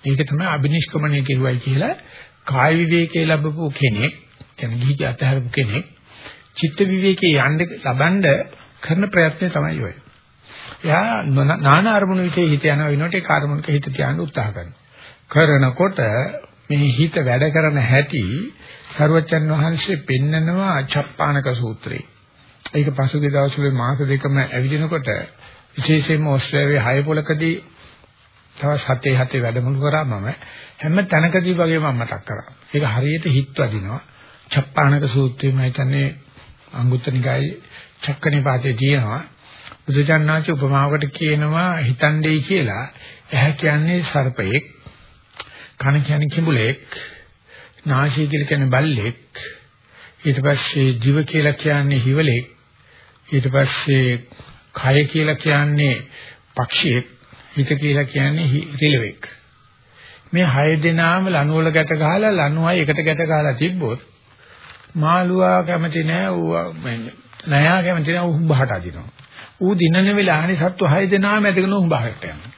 ඒක තමයි අබිනිෂ්ක්‍මණය කෙරුවයි කියලා කාය විවේකයේ ලැබපු කෙනෙක්, කියන්නේ ගිහි අතහැරපු කෙනෙක් චිත්ත විවේකයේ යන්න ලබනද කරන ප්‍රයත්නය තමයි ඔය. එයා නාන අරමුණු විශ්ේ හිත යන වෙනකොට ඒ කාර්මුණක හිත තියන්න උත්සාහ කරනවා. කරනකොට මේ හිත වැඩ කරන හැටි සරුවචන් වහන්සේ පෙන්නනවා අචප්පානක සූත්‍රේ. ඒක පසුගිය දවස්වල මාස දෙකම ඇවිදිනකොට විශේෂයෙන්ම ඕස්ට්‍රේලියාවේ හය පොලකදී තව සතේ හතේ වැඩමුළු කරා මම හැම තැනකදී වගේ මම මතක් කරා. ඒක හරියට හිත් වදිනවා. චප්පාණක සූත්‍රයේ මම හිතන්නේ අංගුත්තර නිකායේ චක්කනේ පාතේ තියෙනවා. බුදුචානන්සේ උපමාවකට කියනවා හිතන්නේ කියලා. එහැ කියන්නේ සර්පයෙක්, කන කියන්නේ කිඹුලෙක්, නාසය කියලා කියන්නේ බල්ලෙක්, ඊට පස්සේ දිව කියලා කියන්නේ හිවලෙක්, ඊට පස්සේ කය කියලා කියන්නේ පක්ෂියෙක් හිත කියලා කියන්නේ රිලෙවෙක්. මේ හය දෙනාම ලණුවල ගැට ගහලා ලණුවයි එකට ගැට ගහලා තිබ්බොත් මාළුවා කැමති නෑ ඌ නෑ කැමති නෑ ඌ හුඹහට අදිනවා. ඌ දිනන වෙලාවනේ සත්තු හය දෙනාම ඇදගෙන හුඹහට යනවා.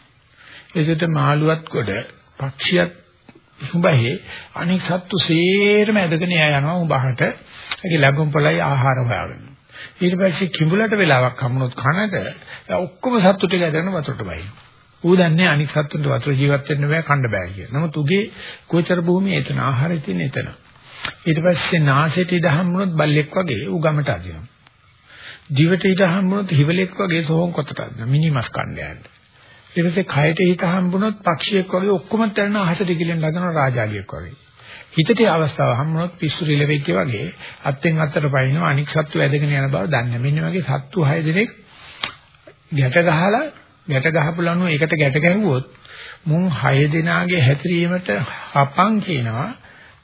ඒකට මාළුවත් කොට පක්ෂියත් හුඹහේ අනික සත්තු සේරම ඇදගෙන යනවා හුඹහට. ඒකේ ලැබුම් පළයි ආහාර හොයාගෙන. ඊට පස්සේ කිඹුලට වෙලාවක් හම්බුනොත් කනට ඔක්කොම සත්තු ටික ඇදගෙන වතුරට බයි. ඌ දන්නේ අනික් සත්තුන්ට වතුර ජීවත් වෙන්න බෑ කන්න බෑ කියලා. නමුත් උගේ ගෝචර භූමිය එතන ආහාරය තියෙන එතන. ඊට පස්සේ නාසයට ඉඳ හම්බුනොත් බල්ලෙක් වගේ ඌ ගමට අදිනවා. දිවට ඉඳ හම්බුනොත් හිවලෙක් වගේ සෝම් කොටට අදිනවා. මිනිමස් කන්න යන්න. ඊට පස්සේ කයට හිත හම්බුනොත් පක්ෂියෙක් වගේ ඔක්කොම තරන අහසට ගිලෙන් හදන රාජාලියෙක් වගේ. හිතේ අවස්ථාව හම්බුනොත් පිස්සු රිලෙවෙක් වගේ අත්ෙන් අත්තට පයින්නවා අනික් සත්තු ඇදගෙන යන බව දන්නේ. මෙන්න වගේ සත්තු 6 දෙනෙක් ගැට ගහලා ගැට ගහපු ලනුව ඒකට ගැට ගැහුවොත් මුන් 6 දෙනාගේ හැතිරීමට හපං කියනවා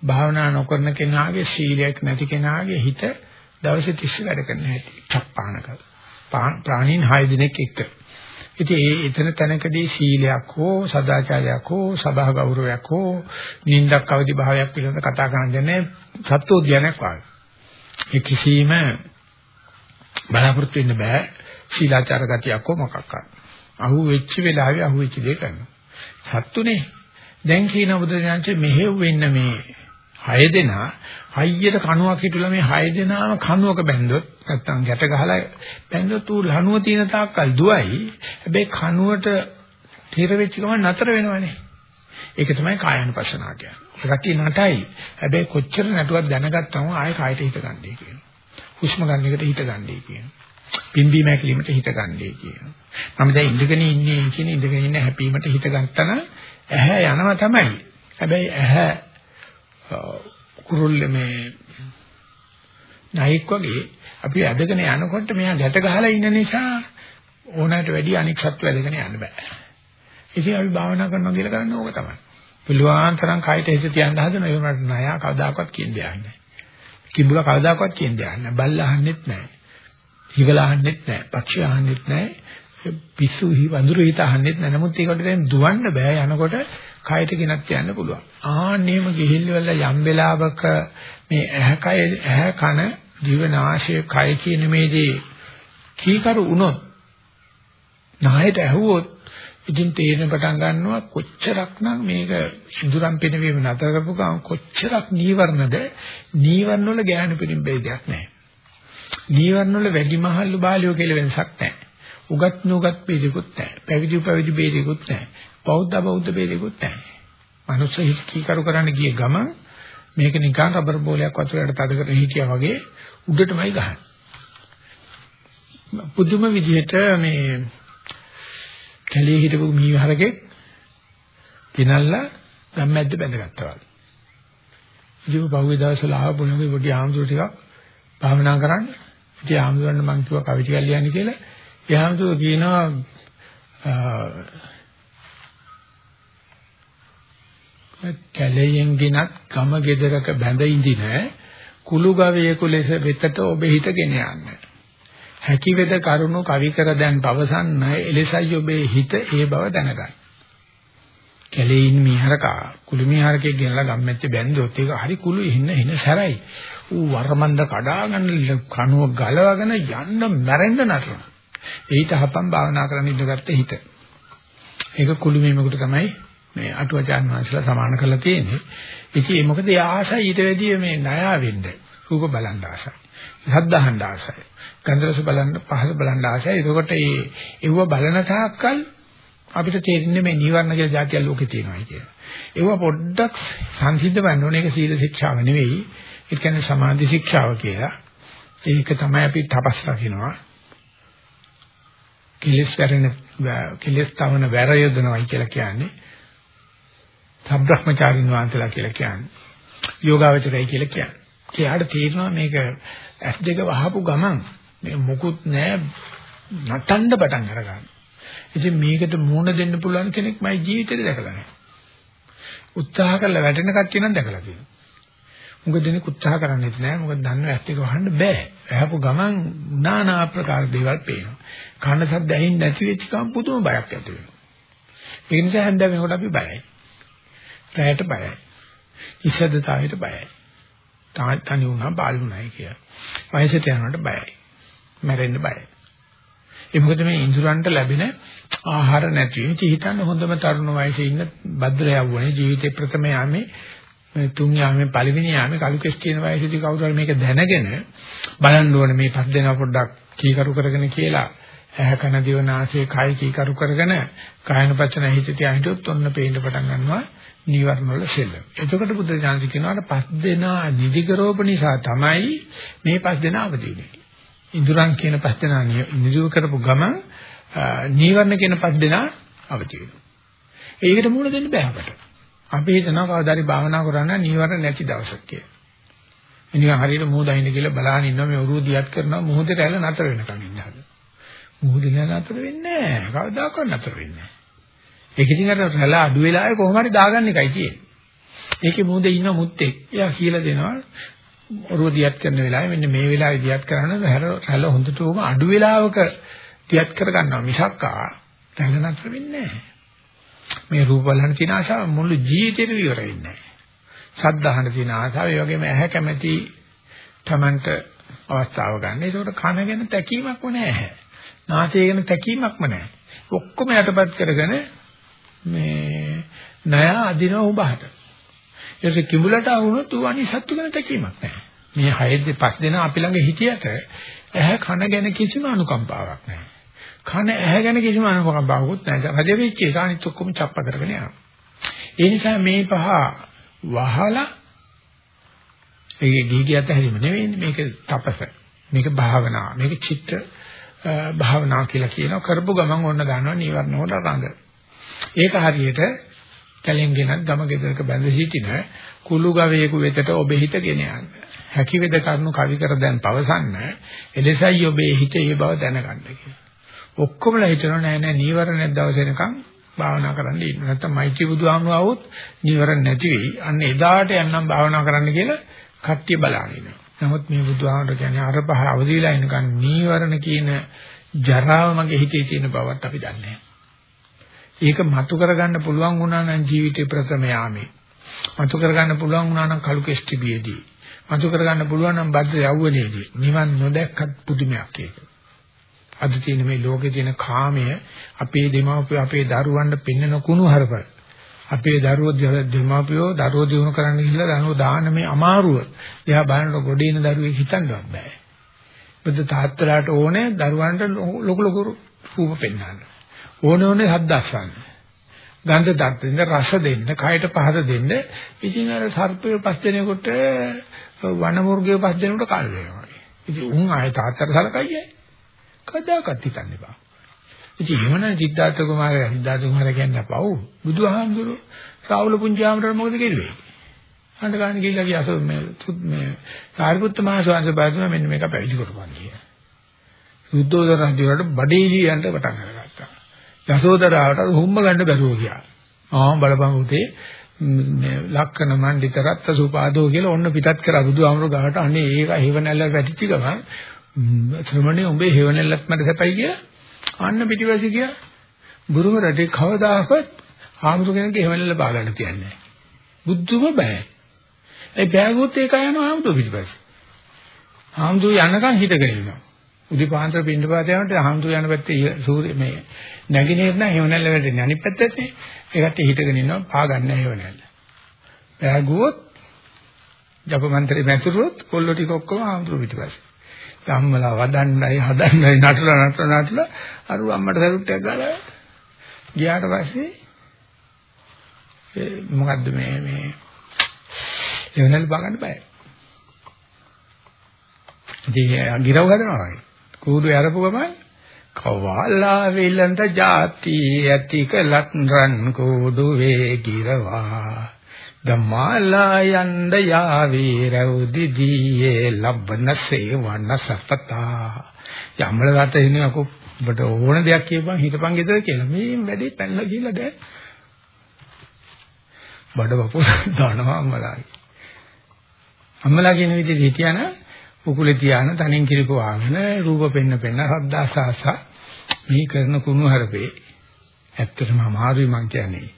භාවනා නොකරන කෙනාගේ සීලයක් නැති කෙනාගේ හිත දවසේ 30 වැඩ කරන හැටි. චප්පානක. ප්‍රාණීන් 6 දෙනෙක් එක්ක. ඉතින් ඒ එතන තැනකදී සීලයක් හෝ සදාචාරයක් හෝ සබහ ගෞරවයක් හෝ නින්දක් අවදි භාවයක් පිළිබඳ කතා කරන්නේ සත්‍යෝද්‍යානයක් වගේ. ඒ කිසිම බලාපොරොත්තු වෙන්න බෑ සීලාචාර ගතියක් හෝ මොකක්වත්. අහු වෙච්ච වෙලාවේ අහු වෙච්ච දේ කරනවා. සත්තුනේ දැන් කියන බුදුරජාණන්සේ මෙහෙව් වෙන්න මේ හය දෙනා හයියට කණුවක් හිටුලා මේ හය දෙනාම කණුවක බැන්දොත් නැත්තම් ගැට ගහලා බැන්දොත් ඌ ලණුව තියෙන තාක්කල් දුවයි. හැබැයි කණුවට තිර වෙච්ච ගමන් නතර වෙනවනේ. ඒක තමයි කායानुපස්සනා කියන්නේ. රටි නටයි. හැබැයි කොච්චර නටුවක් දැනගත්තම ආයෙ කායට හිත ගන්නයි කියනවා හුස්ම ගන්න එකට හිත ගන්නයි කියනවා පිම්බීම හැකිලිමට හිත ගන්නයි කියනවා මම දැන් ඉඳගෙන ඉන්නේ කියන ඉඳගෙන ඉන්න හැපීමට හිත ගත්තා නම් ඇහැ යනවා තමයි. හැබැයි ඇහැ කුරුල්ල මේ නයික් වගේ අපි ඇදගෙන යනකොට මෙයා ගැට ගහලා ඉන්න නිසා ඕනෑමට වැඩි අනික් සත්තු ඇදගෙන යන්න බෑ. ඉතින් අපි භාවනා කරනවා කියලා කරන්නේ ඕක තමයි. පුළුවන් තරම් කයට හිත තියන්න හදන ඒ වුණාට නයා කවදාකවත් කියන්නේ නැහැ. කිඹුලා කවදාකවත් කියන්නේ නැහැ. බල්ලා අහන්නෙත් නැහැ. හිවලා අහන්නෙත් නැහැ. පක්ෂි අහන්නෙත් නැහැ. පිස්සු හි වඳුරු හිත අහන්නෙත් නැහැ. නමුත් ඒකට දැන් දුවන්න බෑ යනකොට කයට ගෙනත් යන්න පුළුවන්. ආන්නේම ගිහිල්ල යම් වෙලාවක මේ ඇහැ කය ඇහැ කන දිව නාසය කය කියන මේ දේ කීකරු වුණොත් නායට ඇහුවොත් ඉතින් තේරෙන පටන් ගන්නවා කොච්චරක්නම් මේක ඉඳුරම් පිනවීම නතර කරපු ගමන් කොච්චරක් නීවරණද නීවරණ වල ගෑනු පිළිම් බෙදයක් නැහැ. නීවරණ වල වැඩි මහල්ලු බාලියෝ කියලා වෙනසක් නැහැ. උගත් නුගත් බෙදෙකුත් නැහැ. පැවිදි පැවිදි බෙදෙකුත් නැහැ. බෞද්ධ බෞද්ධ ભેදෙකුත් නැහැ. මනුස්ස හිකීකරු කරන්න ගිය ගමන් මේක නිකන් රබර් බෝලයක් වතුරට තද කරගෙන හිටියා වගේ උඩටමයි ගහන්නේ. පුදුම විදිහට මේ කැලේ හිටපු මීහරකෙක් කිනල්ලා ගම්මැද්ද බැඳගත්තා වගේ. ඉතින් පහුගිය දවස්වල ආව පොළොවේ පොඩි ආම්සුර ටිකක් භාවනා කරන්න. ඉතින් ආම්සුරන්න මං කිව්වා කවි ටිකක් ලියන්න කියලා. ඒ ආම්සුර කියනවා කැලයෙන් ගිනත් ගම ගෙදරක බැඳ ඉඳින කුළු ගවයෙකු ලෙස වෙතට ඔබ හිතගෙන යන්න. හැකි වේද කරුණු කවි කර දැන් පවසන්න එලෙසයි ඔබේ හිත ඒ බව දැනගන්න. කැලේ ඉන්න මිහරකා කුළු මිහරකේ ගෙනලා ගම්මැත්තේ බැන්දොත් ඒක හරි කුළු ඉන්න එන සැරයි. ඌ වරමන්ද කඩාගෙන කණුව ගලවගෙන යන්න මැරෙන්න නටනවා. ඊට හපම් භාවනා කරන්න ඉඳගත්ත හිත. ඒක කුළු මේමකට තමයි මේ අටුවචාන් වහන්සේලා සමාන කරලා තියෙන්නේ. ඉතින් ඒ මොකද ඒ ආසයි ඊට වැඩිය මේ ණය වෙන්න. රූප බලන්න ආසයි. සද්දහන්න ආසයි. ගන්ධරස බලන්න පහස බලන්න ආසයි. එතකොට මේ ඒව බලන තාක්කල් අපිට තේරෙන්නේ මේ නිවර්ණ කියලා જાතිය ලෝකේ තියෙනවා කියලා. ඒව පොඩ්ඩක් සංසිද්ධ වෙන්න ඕනේ. ඒක සීල ශික්ෂාව නෙවෙයි. ඒ කියන්නේ සමාධි ශික්ෂාව කියලා. ඒක තමයි අපි තපස් රකින්නවා. කෙලස් වැරෙන කෙලස් තවන වැර යොදනවායි කියලා කියන්නේ. සබ්‍රහ්මචාරින් වහන්සේලා කියලා කියන්නේ. යෝගාවචරයි කියලා කියන්නේ. එයාට තේරෙනවා මේක ඇස් දෙක වහපු ගමන් මේ මොකුත් නැහැ නටන්න පටන් අරගන්න. ඉතින් මේකට මුහුණ දෙන්න පුළුවන් කෙනෙක් මයි ජීවිතේ දැකලා නැහැ. උත්සාහ කරලා වැටෙන කට්ටිය නම් දැකලා තියෙනවා. මොකද දෙනෙක් උත්සාහ කරන්නේත් නැහැ. මොකද දන්නව ඇත්ත එක වහන්න බෑ. ඇහපු ගමන් নানা ආකාර දේවල් පේනවා. කන සද්ද ඇහින් නැති වෙච්ච ගමන් පුදුම බයක් ඇති වෙනවා. ඒ නිසා හන්ද වෙනකොට අපි බයයි. රැයට බයයි. ඉස්සද්දතාවයට බයයි. තනි වුණා බාලුණායි කිය. වයසට යනකොට බයයි. මැරෙන්න බයයි. ඒ මොකද මේ ඉන්ද්‍රයන්ට ලැබෙන ආහාර නැති වෙන. ඉතින් හිතන්න හොඳම තරුණ වයසේ ඉන්න භද්‍ර යවුණේ ජීවිතේ ප්‍රථම යාමේ තුන් යාමේ පළවෙනි යාමේ කලු කෙස් කියන වයසේදී කවුරු හරි මේක දැනගෙන බලන්න ඕනේ මේ පස් දෙනා පොඩ්ඩක් කීකරු කරගෙන කියලා ඇහැ කන දිව නාසය කය කීකරු කරගෙන කායනපචන හිත තියා හිටියොත් ඔන්න පේන්න පටන් ගන්නවා නීවරණ වල සෙල්ල. එතකොට බුද්ධ ඥානසි කියනවාට පස් දෙනා නිදිගරෝප නිසා තමයි මේ පස් දෙනා අවදි වෙන්නේ. ඉඳුරන් කියන පස් දෙනා නිදිව කරපු ගමන් නීවරණ කියන පස් දෙනා අවදි වෙනවා. ඒකට මූල දෙන්න බෑ අපට. අපි හිතනවා කවදාරි භාවනා කරන්න නීවරණ නැති දවසක් කියලා. ඉතින් හරියට මූදයින්ද කියලා බලහන් ඉන්නවා මේ ඔරුව දියත් කරනවා මොහොතේ රැළ නතර වෙනකන් ඉන්න හදලා. මොහොතේ රැළ නතර වෙන්නේ නැහැ. කවදාකවත් නතර වෙන්නේ නැහැ. ඒක ඉතින් අර රැළ අඩු වෙලාවේ කොහොම හරි දාගන්න එකයි තියෙන්නේ. ඒකේ මොහොතේ ඉන්න මුත්තේ එයා කියලා දෙනවා ඔරුව දියත් කරන වෙලාවේ මෙන්න මේ වෙලාවේ දියත් කරන රැළ හොඳටම අඩු වෙලාවක දියත් කර ගන්නවා මිසක්කා රැළ නතර වෙන්නේ නැහැ. මේ රූප බලන තියෙන ආශාව මුළු ජීවිතේම ඉවර වෙන්නේ නැහැ. සද්ධාහන තියෙන ආශාව ඒ වගේම ඇහැ කැමැති Tamanට අවස්ථාව ගන්න. ඒකට කන ගැන තැකීමක්ම නැහැ. නාසය ගැන තැකීමක්ම නැහැ. ඔක්කොම යටපත් කරගෙන මේ ණය අදිනව උඹහට. ඒක කිඹුලට වුණොත් ඌ අනිත් සත්තු ගැන තැකීමක් නැහැ. මේ හයෙදි පස් දෙනා අපි ළඟ හිටියට ඇහැ කන ගැන කිසිම අනුකම්පාවක් නැහැ. කන ඇහැ ගැන කිසිම අනුකම්පාවකුත් නැහැ. රජ වෙච්ච එක අනිත් ඔක්කොම චප්ප කරගෙන යනවා. ඒ නිසා මේ පහ වහලා ඒක ගිහිගියත් හැරීම නෙවෙයි මේක තපස. මේක භාවනා. මේක චිත්ත භාවනා කියලා කියනවා. කරපු ගමන් ඔන්න ගන්නවා නීවරණ වල රඟ. ඒක හරියට කැලෙන් ගෙනත් ගම ගෙදරක බැඳ සිටින කුළු ගවයෙකු වෙතට ඔබේ හිත ගෙන යන්න. හැකි වේද කරුණු කවි කර දැන් පවසන්න එලෙසයි ඔබේ හිත ඒ බව දැනගන්න කියලා. ඔක්කොමලා හිතනවා නෑ නෑ නීවරණ දවස් වෙනකන් භාවනා කරන්න ඉන්න. නැත්තම් මෛත්‍රී බුදුහාමුදුරුවෝ આવොත් නීවරණ නැති වෙයි. අන්න එදාට යන්නම් භාවනා කරන්න කියලා කට්ටිය බලන ඉන්නවා. නමුත් මේ බුදුහාමුදුරුවෝ කියන්නේ අර පහ අවදිලා ඉනකන් නීවරණ කියන ජරාව මගේ හිතේ තියෙන බවත් අපි දන්නේ ඒක මතු කරගන්න පුළුවන් වුණා නම් ජීවිතේ ප්‍රථම යාමේ. මතු කරගන්න පුළුවන් වුණා නම් කලු කෙස්ටිබියේදී. මතු කරගන්න පුළුවන් නම් බද්ද යවුවනේදී. නිවන් නොදැක්කත් පුදුමයක් ඒක. අද තියෙන මේ ලෝකේ තියෙන කාමය අපේ දෙමාපියෝ අපේ දරුවන්ට පෙන්වන කුණු හරපල්. අපේ දරුවෝ දෙමාපියෝ දරුවෝ දිනු කරන්න ගිහිල්ලා දරුවෝ දාන මේ අමාරුව. එයා බලනකොට ගොඩේ ඉන්න දරුවෙක් හිතන්නවත් බෑ. බුද්ධ තාත්තලාට ඕනේ දරුවන්ට ලොකු ලොකු රූප පෙන්වන්න. ඕනේ ඕනේ හද්ද අස්සන්න. ගන්ධ දත්තින්ද රස දෙන්න, කයට පහද දෙන්න. ඉතින් අර සර්පය පස් දෙනෙකුට වනමුර්ගය පස් දෙනෙකුට කල් වෙනවා. ඉතින් උන් ආයේ තාත්තට සලකයියේ. කදාකත් හිතන්න එපා. ඉතින් එහෙමනම් සිද්ධාර්ථ කුමාරයා සිද්ධාර්ථ කුමාරයා කියන්නේ පව් බුදුහාමුදුරුවෝ රාහුල පුංචාමරට මොකද කෙරුවේ? අඬ ගන්න ගිහිල්ලා ගියාස මේ මේ සාරිපුත්ත මහ ස්වාමීන් වහන්සේ මෙන්න මේක පැවිදි කරපන් කියලා. සුද්ධෝදන රජුට බඩේලි යන්න පටන් අරගත්තා. යසෝදරාවට හුම්ම ගන්න බැරුව ගියා. ආ බලපං උතේ මේ ලක්කන මණ්ඩිත රත්ත සුපාදෝ කියලා ඔන්න පිටත් කරා බුදුහාමුදුරුවෝ ගාවට අනේ ඒක හේව නැල්ල වැටිච්ච ගමන් ශ්‍රමණේ උඹේ හේවණල්ලත් මට සැපයි කිය. අන්න පිටිවැසි කිය. බුරුම රටේ කවදාකවත් ආමුරු කෙනෙක්ගේ හේවණල්ල බා ගන්න තියන්නේ නැහැ. බුද්ධම බෑ. ඒ බෑගොත් ඒක යනවා ආමුරු පිටිපස්සේ. ආමුරු යනකම් හිටගෙන ඉන්නවා. උදිපාන්තර පින්නපාත යනකොට ආමුරු යන පැත්තේ සූර්ය මේ නැගිනේර නම් හේවණල්ල වැටෙන්නේ අනිත් පැත්තට නේ. ඒකට හිටගෙන ඉන්නවා පා ගන්න හේවණල්ල. බෑගොත් ජපමන්ත්‍රේ මැතුරුවොත් කොල්ලෝ ටික ඔක්කොම ආමුරු පිටිපස්සේ. ධම්මලා වදන්නයි හදන්නයි නටලා නටලා නටලා අර අම්මට සරුට්ටයක් ගාලා ගියාට පස්සේ මොකද්ද මේ මේ එවනල් බගන්න බෑ. ඉතින් ගිරව හදනවා වගේ. කූඩු යරපු ගමන් කවල්ලා විලඳ જાති ඇති කලත් රන් කූඩු වේ ගිරවා ධම්මාලා යන්ද යාවී රෞදිදීයේ ලබ්බන සේවන සපතා. යම්වල ගත ඉන්නේ අකෝ ඔබට ඕන දෙයක් කියපන් හිතපන් ගෙදර කියලා. මේ වැඩේ පැනලා ගිහලා දැන් බඩ වපුර දානවා අම්මලාගේ. අම්මලා කියන විදිහට හිටියාන උකුලේ තියාන තනින් කිරිපුවාගෙන රූප පෙන්න පෙන්න රද්දාසාස මේ කරන කුණු හරපේ ඇත්තටම අමාරුයි මං කියන්නේ.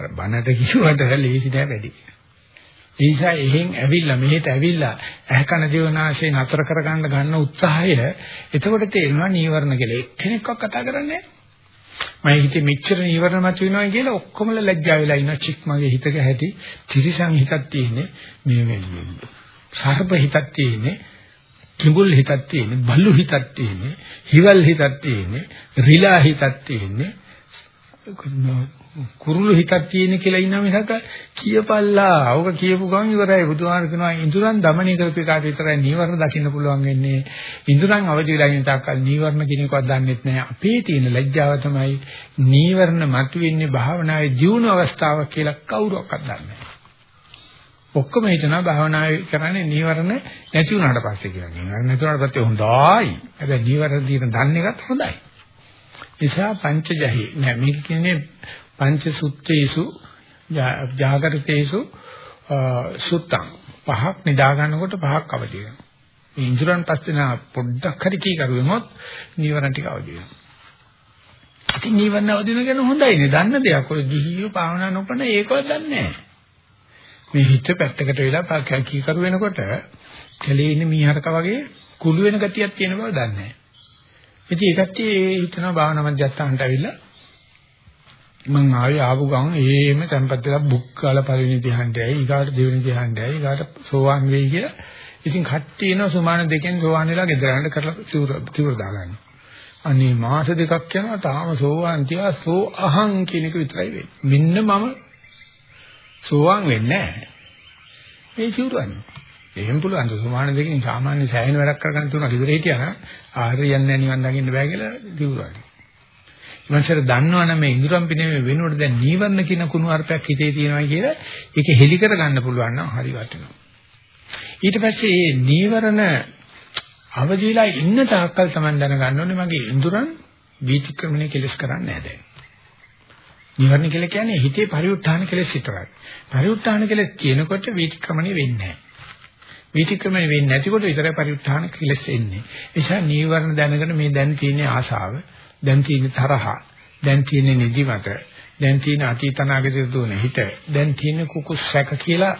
අර බනට කිව්වට ලේසි නෑ වැඩි. ඒ නිසා එහෙන් ඇවිල්ලා මෙහෙට ඇවිල්ලා ඇහකන ජීවනාශේ නතර කරගන්න ගන්න උත්සාහය එතකොට තේරෙනවා නීවරණ කියලා එක්කෙනෙක්වත් කතා කරන්නේ නෑ. මම හිතේ මෙච්චර නීවරණ මත වෙනවා කියලා ඔක්කොමල ලැජ්ජා වෙලා ඉන්න චික් මගේ හිතක ඇති ත්‍රිසං හිතක් තියෙන්නේ මේ මේ සර්ප හිතක් තියෙන්නේ කිඹුල් හිතක් තියෙන්නේ බල්ලු හිතක් තියෙන්නේ හිවල් හිතක් තියෙන්නේ රිලා හිතක් තියෙන්නේ කුරුළු හිතක් තියෙන කියලා ඉන්නා මිසක කියපල්ලා. ඕක කියපු ගමන් ඉවරයි. බුදුහාම කියනවා ඉඳුරන් দমনය කරපු එකට විතරයි නීවරණ දකින්න පුළුවන් වෙන්නේ. ඉඳුරන් අවදි වෙලා ඉන්න තාක්කල් නීවරණ කෙනෙක්වත් දන්නෙත් නැහැ. අපේ තියෙන ලැජ්ජාව තමයි නීවරණ මතුවෙන්නේ භාවනාවේ ජීවුන අවස්ථාවක් කියලා කවුරක්වත් දන්නේ නැහැ. ඔක්කොම හිතනවා භාවනා කරන්නේ නීවරණ නැති වුණාට පස්සේ කියලා. නීවරණ නැති වුණාට පස්සේ හොඳයි. හැබැයි නීවරණ දින දන්න එකත් හොඳයි. නිසා පංචජහි නෑ මේක කියන්නේ පංච සුත්තේසු ජාගරිතේසු සුත්තං පහක් නිදා ගන්නකොට පහක් අවදි වෙනවා. මේ ඉන්ද්‍රයන් පස්සේ නා පොඩ්ඩක් හරි කී කරුවෙමොත් නීවරණ ටික අවදි වෙනවා. ඉතින් නීවරණ අවදි වෙන ගැන හොඳයිනේ. දන්න දෙයක්. ඔය ගිහියෝ භාවනා නොකරන ඒකවත් දන්නේ නැහැ. මේ හිත පැත්තකට වෙලා කී කරු වෙනකොට කැලේ ඉන්න මීහරක වගේ කුළු වෙන ගතියක් තියෙන බව දන්නේ නැහැ. ඉතින් ඒකත් ඒ හිතනවා භාවනා මධ්‍යස්ථානට ඇවිල්ලා මං ආවේ ආපු ගමන් ඒෙම tempat වෙලා බුක් කාලා පළවෙනි ධ්‍යානට ඇයි ඊගාට දෙවෙනි ධ්‍යානට ඇයි ඊගාට සෝවාන් වෙයි කියලා ඉතින් කට්ටිය එනවා සුමාන දෙකෙන් සෝවාන් වෙලා ගෙදර යන්න කරලා තිවුර තිවුර දාගන්න. අනේ මාස දෙකක් යනවා තාම සෝවාන් තියා සෝ අහං කියන එක විතරයි වෙන්නේ. මෙන්න මම සෝවාන් වෙන්නේ නැහැ. මේ තිවුරන්නේ. එහෙම පුළුවන් සුමාන දෙකෙන් සාමාන්‍ය සෑහෙන වැඩක් කරගන්න තුනක් ඉවර හිටියා නම් ආහාරයන්නේ නිවන් දකින්න බෑ කියලා තිවුරන්නේ. මනසට දන්නවනම් මේ ඉඳුරම් පිනීමේ වෙනුවට දැන් නීවරණ කියන කුණු අර්ථයක් හිතේ තියෙනවා කියලා ඒක හෙලි කර ගන්න පුළුවන් නම් හරි වටිනවා. ඊට පස්සේ මේ නීවරණ අවදිලා ඉන්න තාක්කල් Taman දැනගන්න ඕනේ මගේ ඉඳුරන් වීතික්‍රමණය කෙලස් කරන්නේ නැහැ දැන්. නීවරණ කියලා කියන්නේ හිතේ පරිඋත්ථාන කෙලස් විතරයි. පරිඋත්ථාන කෙලස් කියනකොට වීතික්‍රමණය වෙන්නේ නැහැ. විතික්‍රමණය වෙන්නේ නැතිකොට විතරයි පරිඋත්ථාන කෙලස් එන්නේ. ඒ නිසා නීවරණ දැනගෙන මේ දැන් තියෙන ආශාව දැන් තියෙන තරහ, දැන් තියෙන නිදිමත, දැන් තියෙන අතීතනාගත දුවන හිත, දැන් තියෙන කුකුස් සැක කියලා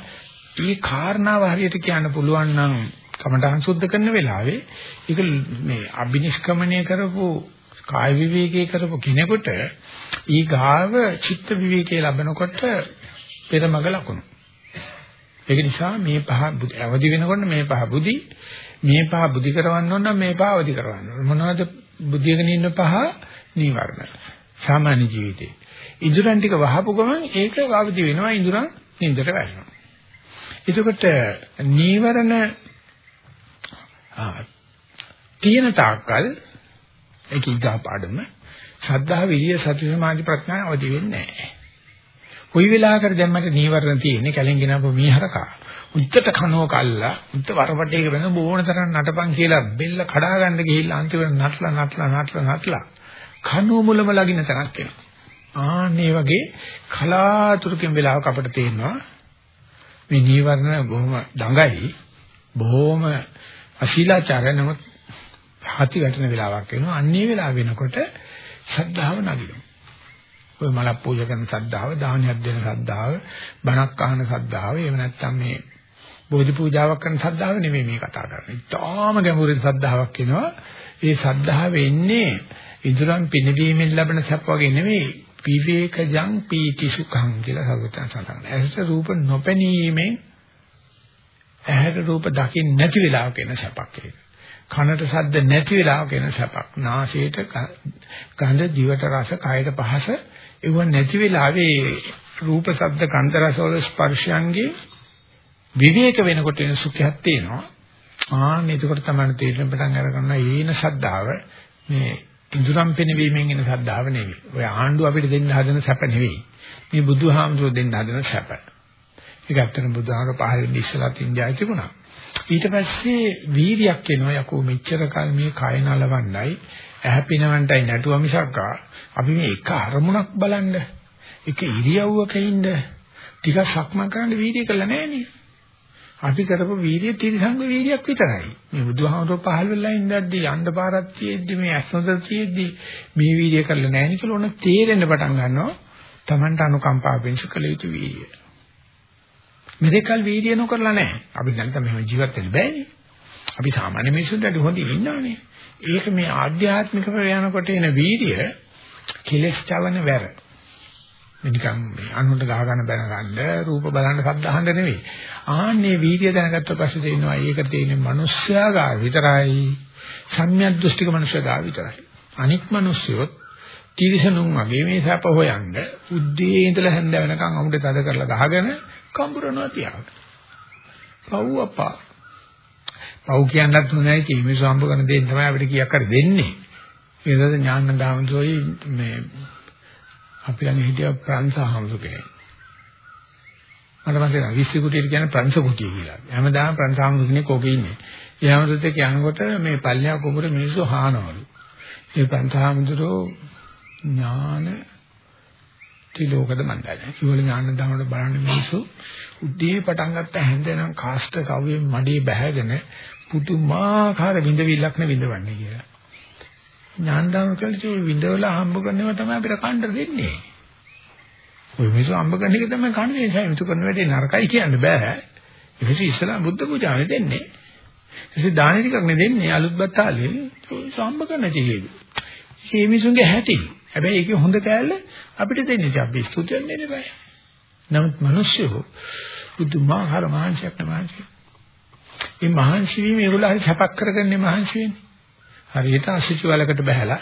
මේ කාරණාව හරියට කියන්න පුළුවන් නම් කමඨහං සුද්ධ කරන වෙලාවේ ඒක මේ අබිනිෂ්ක්‍මණය කරපු කාය විවේකී කරපු කෙනෙකුට ඊ ගාව චිත්ත විවේකී ලැබෙනකොට පෙරමග ලකුණු. ඒක නිසා මේ පහ අවදි වෙනකොට මේ පහ බුද්ධි මේ පහ බුද්ධි කරවන්න ඕන නම් මේ පහ අවදි කරවන්න ඕන. මොනවද බුද්ධියගෙන ඉන්න පහ නීවරණ. සාමාන්‍ය ජීවිතේ. ඉඳුරන් ටික වහපු ගමන් ඒක අවදි වෙනවා ඉඳුරන් නින්දට වැටෙනවා. එතකොට නීවරණ තියෙන තාක්කල් ඒක ඊගා පාඩම ශ්‍රද්ධා විරිය සති සමාධි ප්‍රඥා අවදි වෙන්නේ නැහැ. කොයි වෙලාවකද දැන් මට නීවරණ තියෙන්නේ කැලෙන් ගෙනාවු මීහරකා. උත්තර කනෝ කල්ලා උත්තර වරපටේක වෙන බෝණ තරම් නටපන් කියලා බෙල්ල කඩා ගන්න ගිහිල්ලා අන්තිමට නටලා නටලා නටලා නටලා කනුව මුලම ලගින තරක් වෙනවා. ආන්නේ වගේ කලාතුරකින් වෙලාවක අපිට තේරෙනවා මේ නීවරණ බොහොම දඟයි බොහොම අශීලාචාරය නමුත් හති වැටෙන වෙලාවක් වෙනවා. අන්නේ වෙලාව වෙනකොට ශ්‍රද්ධාව නගිනවා. ඔය මල පූජා කරන ශ්‍රද්ධාව, දානයක් දෙන ශ්‍රද්ධාව, බණක් අහන ශ්‍රද්ධාව, එහෙම නැත්නම් මේ බෝධි පූජාවක් කරන ශ්‍රද්ධාව නෙමෙයි මේ කතා කරන්නේ. ඊටාම ගැඹුරින් ශ්‍රද්ධාවක් එනවා. ඒ ශ්‍රද්ධාව එන්නේ ඉදurang පිනවීමෙන් ලැබෙන සැප වගේ නෙමෙයි. විවේකජං පීති සුඛං කියලා සර්වතන් සඳහන්. ඇසට රූප නොපෙනීමෙන් ඇහැට රූප දකින්න නැති වෙලාවක එන සැපක් ඒක. කනට ශබ්ද නැති වෙලාවක එන සැපක්. නාසයට ගඳ, දිවට රස, කයට පහස ඒව නැති වෙලාවේ රූප, ශබ්ද, ගන්ධ, රස වල ස්පර්ශයන්ගේ විවේක වෙනකොට එන සුඛයක් තියෙනවා. ආන්න එතකොට තමයි තේරෙන පටන් අර ගන්න ඒන ශද්ධාව මේ ඉඳුරම් පෙනවීමෙන් එන ශද්ධාව නෙවෙයි. ඔය ආණ්ඩුව අපිට දෙන්න හදන සැප නෙවෙයි. මේ බුදුහාමුදුරුවෝ දෙන්න හදන සැප. ඒක ඇත්තටම බුදුහාමර පහලින් ඉස්සලා තින්ජායි තිබුණා. ඊට පස්සේ වීර්යයක් එනවා යකෝ මෙච්චර කල් මේ කය නලවන්නයි ඇහැපිනවන්ටයි නැතුව මිසක් අපි මේ එක අරමුණක් බලන්න එක ඉරියව්වක ඉන්න ටිකක් සක්මන් කරන්න වීර්ය කළා නෑනේ අපි කරපු වීර්යය තිරසංග වීර්යයක් විතරයි. මේ බුදුහාමුදුරුවෝ පහළ වෙලා ඉඳද්දී යන්න පාරක් තියෙද්දි මේ අස්නතර තියෙද්දි මේ වීර්යය කරලා නැහැ නේ කියලා ඕන තේරෙන්න පටන් ගන්නවා. Tamanට අනුකම්පාව වෙනස කළ යුතු වීර්යය. මෙතකල් වීර්යය නොකරලා නැහැ. අපි දැන් තමයි ජීවත් වෙන්න බෑනේ. අපි සාමාන්‍ය මිනිස්සුන්ට හොඳින් ඉන්නවනේ. ඒක මේ ආධ්‍යාත්මික ප්‍රයාණකොට එන වීර්යය කෙලස් චවන වැර. නිකන් අනුන්ට ගහ ගන්න බැන ගන්න රූප බලන්න සද්ද අහන්න නෙවෙයි. ආන්නේ වීර්ය දැනගත්ත පස්සේ තේිනවා ඒක තියෙන්නේ මිනිස්සයා ගා විතරයි. සම්‍යක් දෘෂ්ටික මිනිස්සයා ගා විතරයි. අනික් මිනිස්සුයොත් තිරිසනුන් වගේ මේ සැප හොයන්න උද්දී ඉඳලා හැන්ද වෙනකන් අමුඩ තද කරලා ගහගෙන කඹරනවා තියාගන්න. පව් අපා. පව් කියන්නත් හොඳයි කී මේ සම්බ කරන දේ තමයි අපිට කීයක් හරි දෙන්නේ. ඒකද ඥානදාමසෝයි මේ අපි ළඟ හිටිය ප්‍රංශ හම්සු කෙනෙක්. මට මතකයි විශ්ව කුටියට කියන්නේ ප්‍රංශ කුටිය කියලා. හැමදාම ප්‍රංශ හම්සු කෙනෙක් ඕකේ ඉන්නේ. ඒ හම්සුත් එක්ක යනකොට මේ පල්ලිය කුඹුර මිනිස්සු හානවලු. ඒ ප්‍රංශ හම්සුරෝ ඥාන ත්‍රිලෝකද මණ්ඩලය. කිව්වල ඥාන දාමකට බලන්න මිනිස්සු උඩේ පටන් ගත්ත හැන්දනම් කාස්ට කවුවේ මඩේ බැහැගෙන පුදුමාකාර විඳවිල්ලක් නේ විඳවන්නේ කියලා. ඥාන දාම කියලා විඳවලා හම්බ කරනවා තමයි අපිට කණ්ඩ දෙන්නේ. ඔය මිනිස්සු හම්බ කරන එක තමයි කන්නේ ඒ මිනිස්සු කරන වැඩේ නරකයි කියන්න බෑ. ඒක ඉස්සලා බුද්ධ පූජාවේ දෙන්නේ. ඒක දාන ටිකක් නේ දෙන්නේ අලුත් බත්තාලේ සම්බ කරන චිලේ. මේ මිනිසුන්ගේ හැටි. හැබැයි ඒකේ හොඳ කෑල්ල අපිට දෙන්නේ අපි ස්තුතියෙන් දෙන්නේ බෑ. නමුත් මිනිස්සු බුදුමාහාර මහන්සියක් නෙමහන්සි. මේ මහන්සි වීම ඒගොල්ලෝ හරි සපක් කරගන්නේ මහන්සි වෙන්නේ. හරියට අසුචි වලකට බහැලා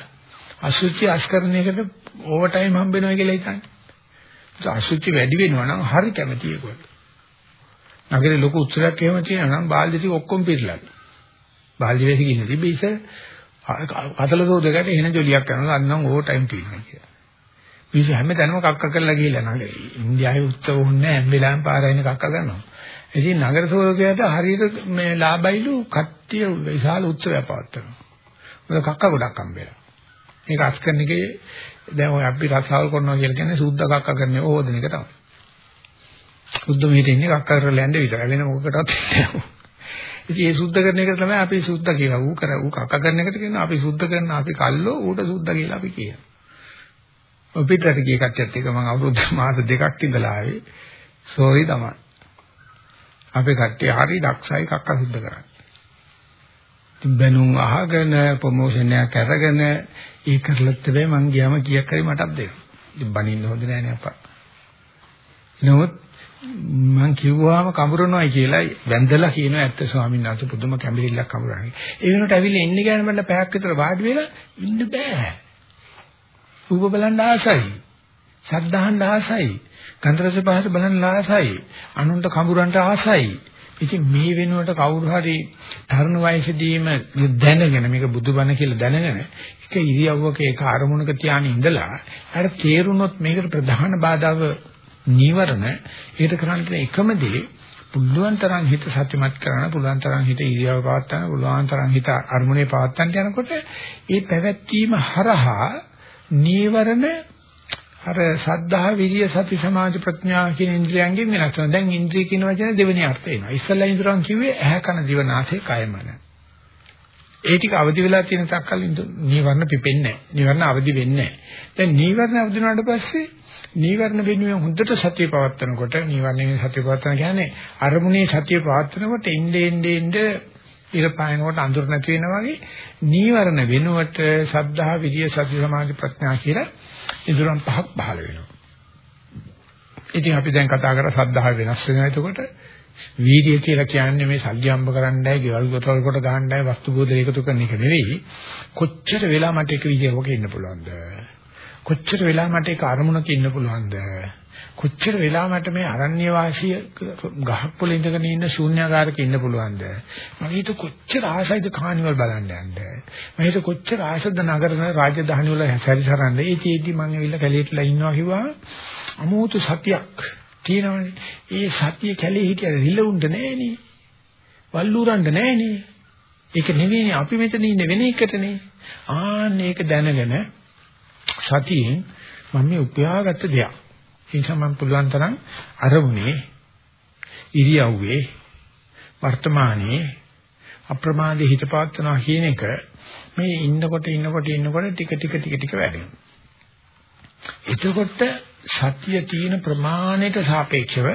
අසුචි අස්කරණයකට ඕවර් ටයිම් හම්බ වෙනවා කියලා හිතන්නේ. ඒක අසුචි වැඩි වෙනවා නම් හරි කැමති ඒගොල්ලෝ. නගරේ ලොකු උත්සවයක් එහෙම තියෙනවා නම් බාල්දි ටික ඔක්කොම පිරලා. බාල්දි වෙසි කියන තිබ්බේ ඉතින් අතලසෝ දෙකට එන ජොලියක් කරනවා අන්නම් ඕවර් ටයිම් තියෙනවා කියලා. මිනිස්සු හැමතැනම කක්ක කරලා ගිහිල්ලා නගරේ. ඉන්දියාවේ උත්සව වුණේ හැම වෙලාවෙම පාරයින කක්ක කරනවා. ඉතින් නගර සෝදකයාට හරියට මේ ලාබයිලු කට්ටිය විශාල උත්සවයක් පවත්වනවා. මොකද කක්ක ගොඩක් හම්බෙලා. මේක අස්කරන එකේ දැන් ඔය අපි රසාවල් කරනවා කියලා කියන්නේ සුද්ධ කක්ක කරන්නේ ඕදන එක තමයි. සුද්ධ මෙහෙට ඉන්නේ කක්ක කරලා යන්නේ විතරයි වෙන මොකකටවත් නෑ. ඉතින් මේ සුද්ධ කරන එක තමයි අපි සුද්ධ කියලා. ඌ කර ඌ කක්ක කරන එකට කියනවා අපි සුද්ධ කරන අපි කල්ලෝ ඌට සුද්ධ කියලා අපි කියනවා. ඔය පිටරට ගිය කට්ටියත් එක්ක මම අවුරුදු මාස දෙකක් ඉඳලා ආවේ. සෝරි තමයි. අපේ කට්ටිය හරි දක්ෂයි කක්ක සුද්ධ කරන්නේ. බැනුම් අහගෙන ප්‍රොමෝෂන් එකක් අරගෙන ඒ කරලත් බෑ මං ගියාම කීයක් හරි මටත් දෙන්න. ඉතින් බනින්න හොඳ නෑනේ අප්පා. නමුත් මං කිව්වාම කඹරනවායි කියලා වැඳලා කියනවා ඇත්ත ස්වාමීන් වහන්සේ පුදුම කැඹිරිල්ලක් කඹරන්නේ. ඒ වෙනකොට ඇවිල්ලා ඉන්න ගෑන මන්න පැයක් විතර වාඩි වෙලා ඉන්න බෑ. රූප බලන්න ආසයි. ශබ්දහන්න ආසයි. ගන්ධ රස පහස බලන්න ආසයි. අනුන්ට කඹරන්න ආසයි. ඉතින් මේ වෙනුවට කවුරු හරි තරුණ වයසදීම දැනගෙන මේක බුදුබණ කියලා දැනගෙන එක ඉරියව්වක ඒක අරමුණක තියාගෙන ඉඳලා අර තේරුනොත් මේකට ප්‍රධාන බාධාව නීවරණ ඒකට කරන්න තියෙන එකම දේ පුළුවන් තරම් හිත සත්‍යමත් කරන්න පුළුවන් තරම් හිත ඉරියව්ව පවත්වන්න පුළුවන් තරම් හිත අරමුණේ පවත්වන්න යනකොට ඒ පැවැත්වීම හරහා නීවරණ අර සද්ධා විරිය සති සමාධි ප්‍රඥා කියන ඉන්ද්‍රියයන්ගෙන් වෙනස් වෙනවා. දැන් ඉන්ද්‍රිය කියන වචනේ දෙවෙනි අර්ථය එනවා. ඉස්සල්ලා ඉන්ද්‍රයන් කිව්වේ ඇහැ කන දිව නාසය කය මන. ඒ ටික අවදි වෙලා තියෙන තක්කල් නීවරණ පිපෙන්නේ නැහැ. නීවරණ අවදි වෙන්නේ නැහැ. දැන් නීවරණ අවදි වුණාට පස්සේ නීවරණ වෙනුවෙන් හොඳට සතිය පවත්වනකොට නීවරණයේ සතිය පවත්වන කියන්නේ අරමුණේ සතිය පවත්වනකොට ඉnde ඉnde ඉnde ඉර පායනකොට අඳුර නැති වෙනවා වගේ නීවරණ වෙනුවට සද්ධා විරිය සති සමාධි ප්‍රඥා කියලා ඉදurang පහක් පහළ වෙනවා. ඉතින් අපි දැන් කතා කරා සද්ධා වෙනස් වෙනවා එතකොට වීර්යය කියලා කියන්නේ මේ සල්ලි හම්බ කරන්නයි, ගෙවල් ගොතවල් කොට ගන්නයි, වස්තු බෝධ එකතු කරන එක නෙවෙයි. කොච්චර වෙලා මට එක විදියක ඉන්න පුළුවන්ද? කොච්චර වෙලා මට ඒක අරමුණක ඉන්න පුළුවන්ද? කොච්චර වෙලා මට මේ අරණ්‍ය වාසී ගහක් පොළ ඉඳගෙන ඉන්න ශූන්‍යාකාරක ඉන්න පුළුවන්ද? මම හිත කොච්චර ආසයිද කානිවල් බලන්න යන්න. මම හිත කොච්චර ආසද නගරන රාජධානි වල සැරිසරන්න. ඒ චේති මම ඇවිල්ලා කැලේටලා ඉන්නවා කිව්වා. අමෝතු සතියක් තියෙනවනේ. ඒ සතිය කැලේ හිටියද රිලවුන්ට නෑනේ. වල්ලුරන්ට නෑනේ. ඒක නෙවෙයිනේ අපි මෙතන ඉන්නේ වෙන එකටනේ. ආන්න ඒක දැනගෙන සතියෙන් මම මේ උපයාගත්ත දෙයක්. ඒ නිසා මම පුළුවන් තරම් අරමුණේ ඉරියව්වේ වර්තමානයේ අප්‍රමාදයේ හිත පවත්වනවා කියන එක මේ ඉන්නකොට ඉන්නකොට ඉන්නකොට ටික ටික ටික ටික වැඩෙනවා. එතකොට සතිය තියෙන ප්‍රමාණයට සාපේක්ෂව